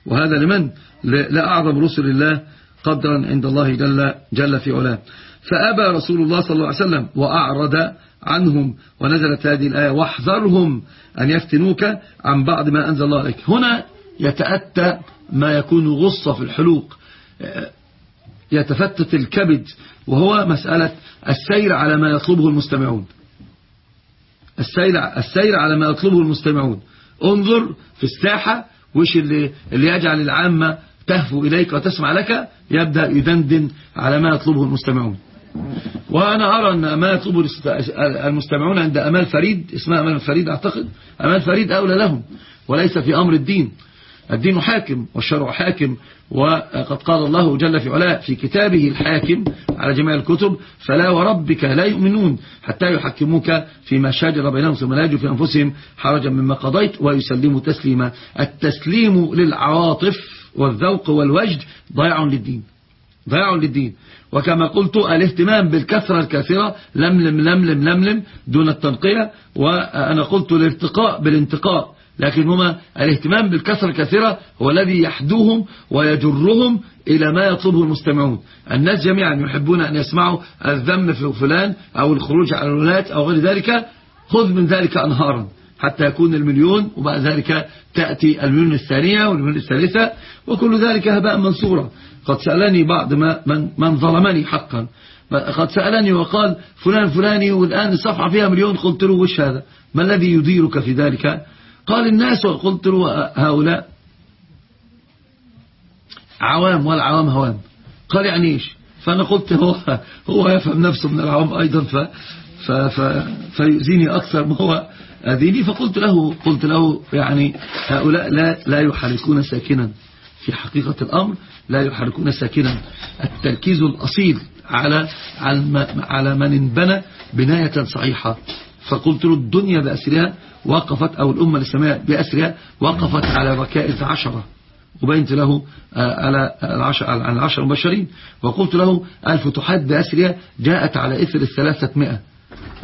وهذا لمن؟ لأعظم رسل الله قدرا عند الله جل, جل في علاه. فأبى رسول الله صلى الله عليه وسلم وأعرض عنهم ونزلت هذه الآية واحذرهم أن يفتنوك عن بعض ما أنزل الله عليك. هنا يتأتى ما يكون غصة في الحلوق. يتفتت الكبد وهو مسألة السير على ما يطلبه المستمعون. السير, السير على ما يطلبه المستمعون. انظر في الساحة وش اللي, اللي يجعل العامة تهفو إليك وتسمع لك؟ يبدأ يدندن على ما يطلبه المستمعون. وأنا أرى أن ما يطلبه المستمعون عند أمال فريد اسمها أمال فريد أعتقد أمال فريد أولى لهم وليس في أمر الدين. الدين حاكم والشرع حاكم وقد قال الله جل في علاء في كتابه الحاكم على جميع الكتب فلا وربك لا يؤمنون حتى يحكموك فيما شاجر بينهم ثم لا في أنفسهم حرجا مما قضيت ويسلموا تسليما. التسليم للعواطف والذوق والوجد ضيع للدين. ضياع للدين. وكما قلت الاهتمام بالكثرة الكثيرة لملم لملم لملم دون التنقية. وأنا قلت الارتقاء بالانتقاء لكن هما الاهتمام بالكثرة الكثيرة هو الذي يحدوهم ويجرهم إلى ما يطلبه المستمعون. الناس جميعا يحبون أن يسمعوا الذم في فلان أو الخروج على الولاة أو غير ذلك. خذ من ذلك أنهارا حتى يكون المليون وبعد ذلك تأتي المليون الثانية والمليون الثالثة وكل ذلك هباء منصورا قد سألني بعض ما من, من ظلمني حقا. قد سألني وقال فلان فلاني والآن الصفحة فيها مليون قلت له وش هذا؟ ما الذي يديرك في ذلك؟ قال الناس وقلت له هؤلاء عوام والعوام هوام. قال يعني إيش؟ فأنا قلت هو, هو يفهم نفسه من العوام أيضا ف ف ف فيؤذيني أكثر ما هو أذيني. فقلت له قلت له يعني هؤلاء لا لا يحركون ساكنا في حقيقة الأمر. لا يحركون ساكنا. التركيز الأصيل على على من انبنى بناية صحيحة. فقلت له الدنيا بأسرها وقفت أو الأمة الإسلامية بأسرها وقفت على ركائز عشرة. وبينت له آه، على العشر, المبشرين وقلت له الفتوحات بأسرها جاءت على إثر الثلاثة مئة.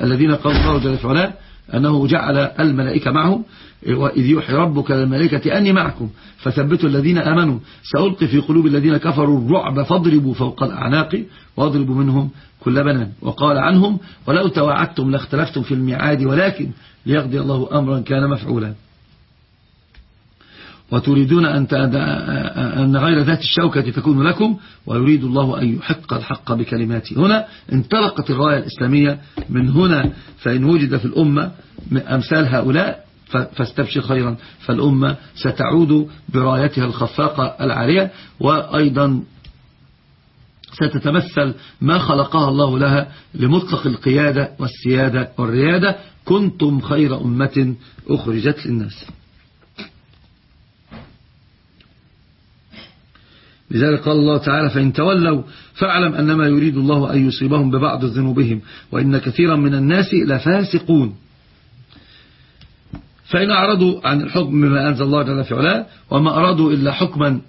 الذين قالوا الله جل وعلا أنه جعل الملائكة معهم وإذ يوحي ربك للملائكة أني معكم. فثبتوا الذين أمنوا. سألقي في قلوب الذين كفروا الرعب فاضربوا فوق الأعناق واضربوا منهم كل بنان. وقال عنهم ولو تواعدتم لاختلفتم في الميعاد ولكن ليقضي الله أمرا كان مفعولا. وتريدون أن أن غير ذات الشوكة تكون لكم ويريد الله أن يحق الحق بكلماته هنا انطلقت الراية الإسلامية من هنا فإن وجد في الأمة أمثال هؤلاء فاستبشر خيرا. فالأمة ستعود برايتها الخفاقة العالية وأيضا ستتمثل ما خلقها الله لها لمطلق القيادة والسيادة والريادة. كنتم خير أمة أخرجت للناس. لذلك قال الله تعالى فإن تولوا فاعلم أنما يريد الله أن يصيبهم ببعض ذنوبهم وإن كثيرا من الناس لفاسقون. فإن أعرضوا عن الحكم بما أنزل الله جل في علاه وما أرادوا إلا حكما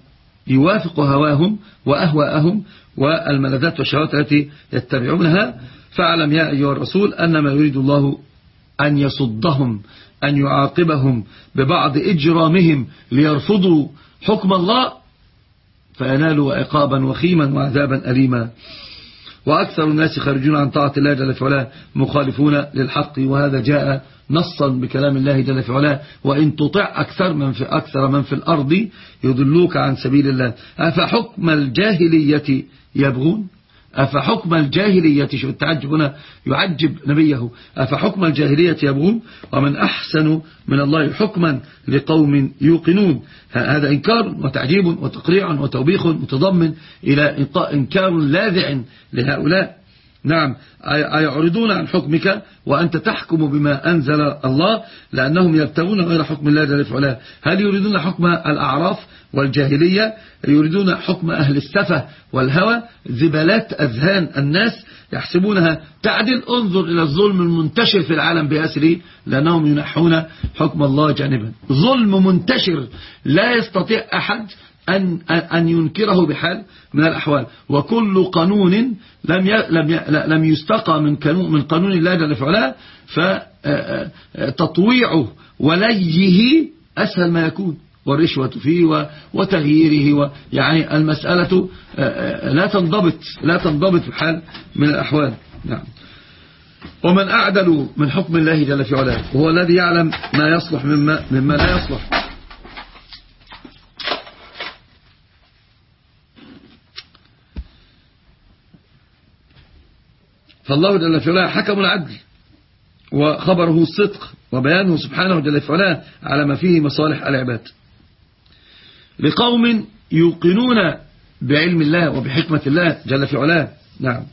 يوافق هواهم وأهواءهم والملذات والشهوات التي يتبعونها فاعلم يا أيها الرسول أنما يريد الله أن يصدهم أن يعاقبهم ببعض إجرامهم ليرفضوا حكم الله فينالوا عقابا وخيما وعذابا أليما. وأكثر الناس خارجون عن طاعة الله جل وعلا مخالفون للحق وهذا جاء نصا بكلام الله جل وعلا. وإن تطع أكثر من في أكثر من في الأرض يضلوك عن سبيل الله. أفحكم الجاهلية يبغون؟ أفحكم الجاهلية؟ شو التعجب هنا يعجب نبيه. أفحكم الجاهلية يبغون ومن أحسن من الله حكما لقوم يوقنون. هذا إنكار وتعجيب وتقريع وتوبيخ متضمن إلى إنكار لاذع لهؤلاء. نعم. أيعرضون عن حكمك وأنت تحكم بما أنزل الله لأنهم يبتغون غير حكم الله جل هل يريدون حكم الأعراف؟ والجاهلية يريدون حكم أهل السفة والهوى زبالات أذهان الناس يحسبونها تعدل. انظر إلى الظلم المنتشر في العالم بأسره لأنهم ينحون حكم الله جانبا. ظلم منتشر لا يستطيع أحد أن, أن ينكره بحال من الأحوال. وكل قانون لم لم لم يستقى من قانون من قانون الله جل وعلا فتطويعه وليه أسهل ما يكون. والرشوة فيه وتغييره يعني المسألة لا تنضبط لا تنضبط في حال من الأحوال. نعم. ومن أعدل من حكم الله جل في علاه وهو الذي يعلم ما يصلح مما, مما لا يصلح. فالله جل في علاه حكم العدل وخبره الصدق وبيانه سبحانه جل في علاه على ما فيه مصالح العباد. لقوم يوقنون بعلم الله وبحكمة الله جل في علاه. نعم.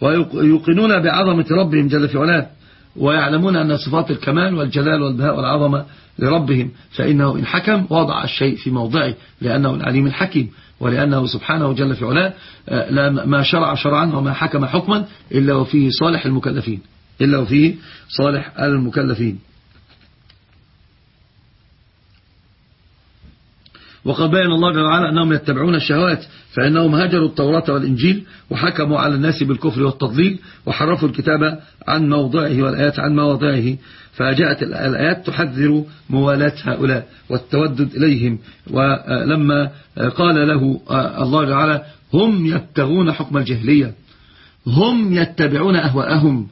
ويوقنون بعظمة ربهم جل في علاه. ويعلمون أن صفات الكمال والجلال والبهاء والعظمة لربهم. فإنه إن حكم وضع الشيء في موضعه لأنه العليم الحكيم ولأنه سبحانه جل في علاه آه، ما شرع شرعا وما حكم حكما إلا وفيه صالح المكلفين. إلا وفيه صالح المكلفين. وقد بين الله جل وعلا أنهم يتبعون الشهوات فإنهم هجروا التوراة والإنجيل وحكموا على الناس بالكفر والتضليل وحرفوا الكتاب عن موضعه والآيات عن مواضعه فجاءت الآيات تحذر موالاة هؤلاء والتودد إليهم. ولما قال له الله تعالى هم يبتغون حكم الجهلية هم يتبعون أهواءهم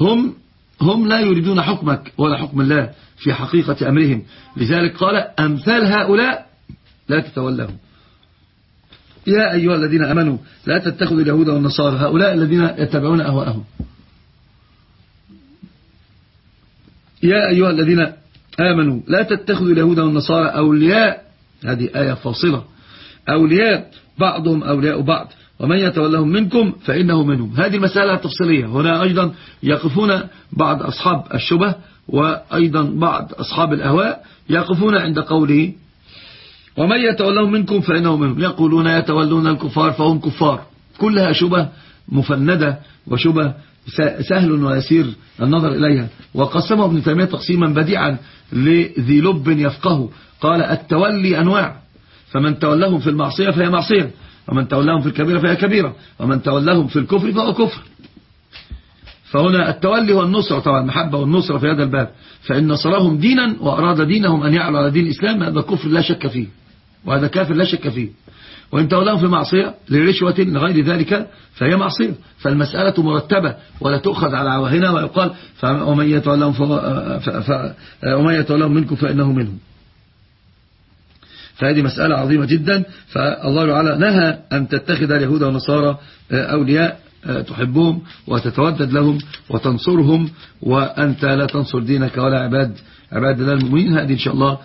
هم هم لا يريدون حكمك ولا حكم الله في حقيقة أمرهم. لذلك قال أمثال هؤلاء لا تتولهم. يا أيها الذين أمنوا لا تتخذوا اليهود والنصارى هؤلاء الذين يتبعون أهواءهم. يا أيها الذين آمنوا لا تتخذوا اليهود والنصارى أولياء. هذه آية فاصلة. أولياء بعضهم أولياء بعض. ومن يتولهم منكم فإنه منهم. هذه مسألة تفصيلية. هنا أيضا يقفون بعض أصحاب الشبه وأيضا بعض أصحاب الأهواء يقفون عند قوله ومن يتولهم منكم فإنه منهم. يقولون يتولون الكفار فهم كفار. كلها شبه مفندة وشبه سهل ويسير النظر إليها. وقسمه ابن تيمية تقسيما بديعا لذي لب يفقه. قال التولي أنواع. فمن تولهم في المعصية فهي معصية. ومن تولهم في الكبيرة فهي كبيرة. ومن تولهم في الكفر فهو كفر. فهنا التولي والنصرة. طبعا المحبة والنصرة في هذا الباب. فإن نصرهم دينا وأراد دينهم أن يعلوا على دين الإسلام هذا كفر لا شك فيه. وهذا كافر لا شك فيه. وإن تولهم في معصية لرشوة لغير ذلك فهي معصية. فالمسألة مرتبة ولا تؤخذ على عواهنا ويقال ومن يتولهم, ومن منكم فإنه منهم. فهذه مسألة عظيمة جدا. فالله تعالى نهى أن تتخذ اليهود والنصارى أولياء تحبهم وتتودد لهم وتنصرهم وأنت لا تنصر دينك ولا عباد عباد الله المؤمنين هذه إن شاء الله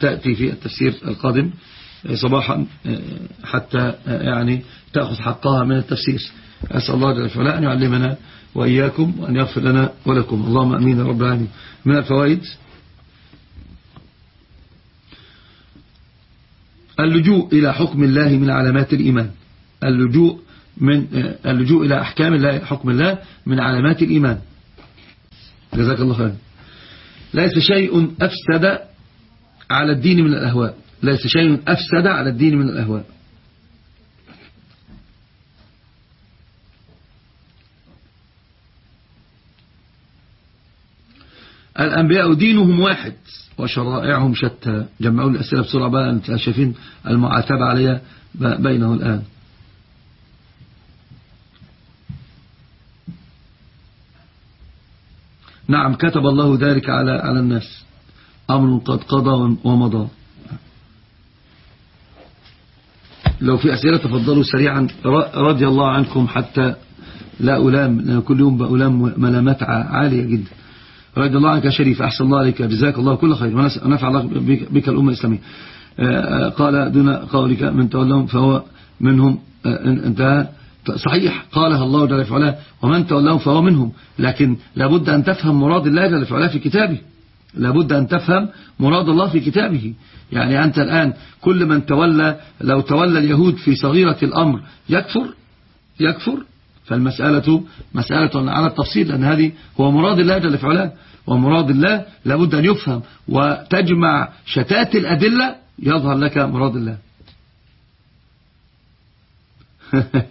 تأتي في التفسير القادم صباحا حتى يعني تأخذ حقها من التفسير. أسأل الله جل وعلا أن يعلمنا وإياكم وأن يغفر لنا ولكم. اللهم أمين رب العالمين. من الفوائد؟ اللجوء إلى حكم الله من علامات الإيمان. اللجوء من اللجوء إلى أحكام الله حكم الله من علامات الإيمان. جزاك الله خير ليس شيء أفسد على الدين من الأهواء. ليس شيء أفسد على الدين من الأهواء. الأنبياء دينهم واحد وشرائعهم شتى. جمعوا الأسئلة بسرعة بقى أنت شايفين المعاتبة عليها بينه الآن. نعم كتب الله ذلك على على الناس. أمر قد قضى ومضى. لو في أسئلة تفضلوا سريعا رضي الله عنكم حتى لا ألام كل يوم بألام ملامات عالية جدا. رضي الله عنك شريف أحسن الله عليك جزاك الله كل خير. ونفع الله بك الأمة الإسلامية. آه، قال دون قولك من تولهم فهو منهم آه، انتهى. صحيح قالها الله جل وعلا ومن تولهم فهو منهم. لكن لابد أن تفهم مراد الله جل وعلا في كتابه. لابد أن تفهم مراد الله في كتابه. يعني أنت الآن كل من تولى لو تولى اليهود في صغيرة الأمر يكفر؟ يكفر؟ فالمسألة مسألة على التفصيل لأن هذه هو مراد الله جل وعلا. ومراد الله لابد أن يفهم وتجمع شتات الأدلة يظهر لك مراد الله.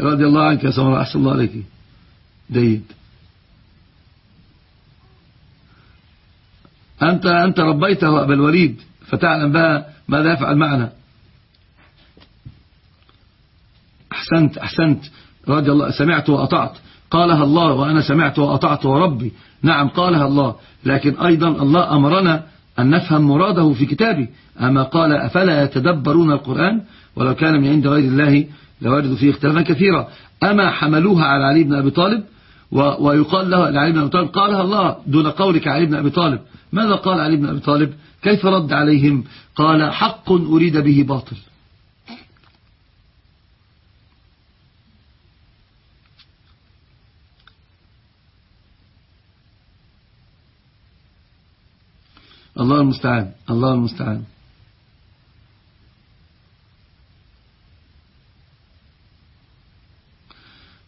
رضي الله عنك يا سمرة أحسن الله عليك. جيد. أنت, أنت ربيته أبا الوليد فتعلم بها ماذا يفعل معنا. أحسنت أحسنت. رضي الله سمعت وأطعت. قالها الله وأنا سمعت وأطعت وربي. نعم قالها الله. لكن أيضا الله أمرنا أن نفهم مراده في كتابه. أما قال أفلا يتدبرون القرآن؟ ولو كان من عند غير الله لوجدوا فيه اختلافا كثيرا. أما حملوها على علي بن أبي طالب ويقال له علي بن أبي طالب قالها الله دون قولك علي بن أبي طالب. ماذا قال علي بن أبي طالب؟ كيف رد عليهم؟ قال حق أريد به باطل. الله المستعان الله المستعان.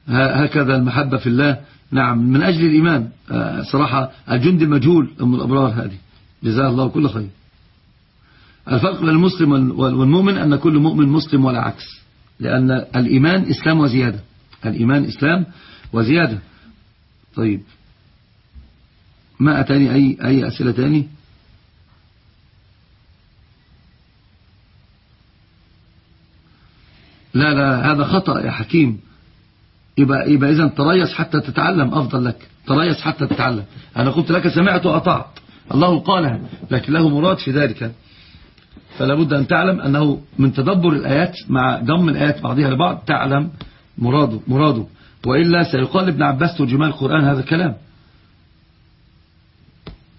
هكذا المحبة في الله. نعم من أجل الإيمان. آه، صراحة الجند المجهول أم الأبرار هذه. جزاه الله كل خير. الفرق بين المسلم والمؤمن أن كل مؤمن مسلم ولا عكس. لأن الإيمان إسلام وزيادة. الإيمان إسلام وزيادة. طيب. ما أتاني؟ أي, أي أسئلة تاني؟ لا لا هذا خطأ يا حكيم. يبقى, يبقى إذا تريث حتى تتعلم أفضل لك. تريث حتى تتعلم. أنا قلت لك سمعت وأطعت. الله قالها لكن له مراد في ذلك. فلا بد أن تعلم أنه من تدبر الآيات مع ضم الآيات بعضها لبعض تعلم مراده مراده. وإلا سيقال ابن عباس ترجمان القرآن هذا الكلام.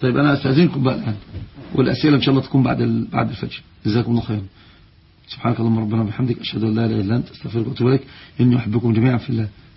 طيب أنا أستأذنكم بقى الآن. والأسئلة إن شاء الله تكون بعد بعد الفجر. جزاكم الله خيرا. سبحانك اللهم ربنا وبحمدك أشهد أن لا إله إلا أنت أستغفرك وأتوب إليك. إني أحبكم جميعا في الله.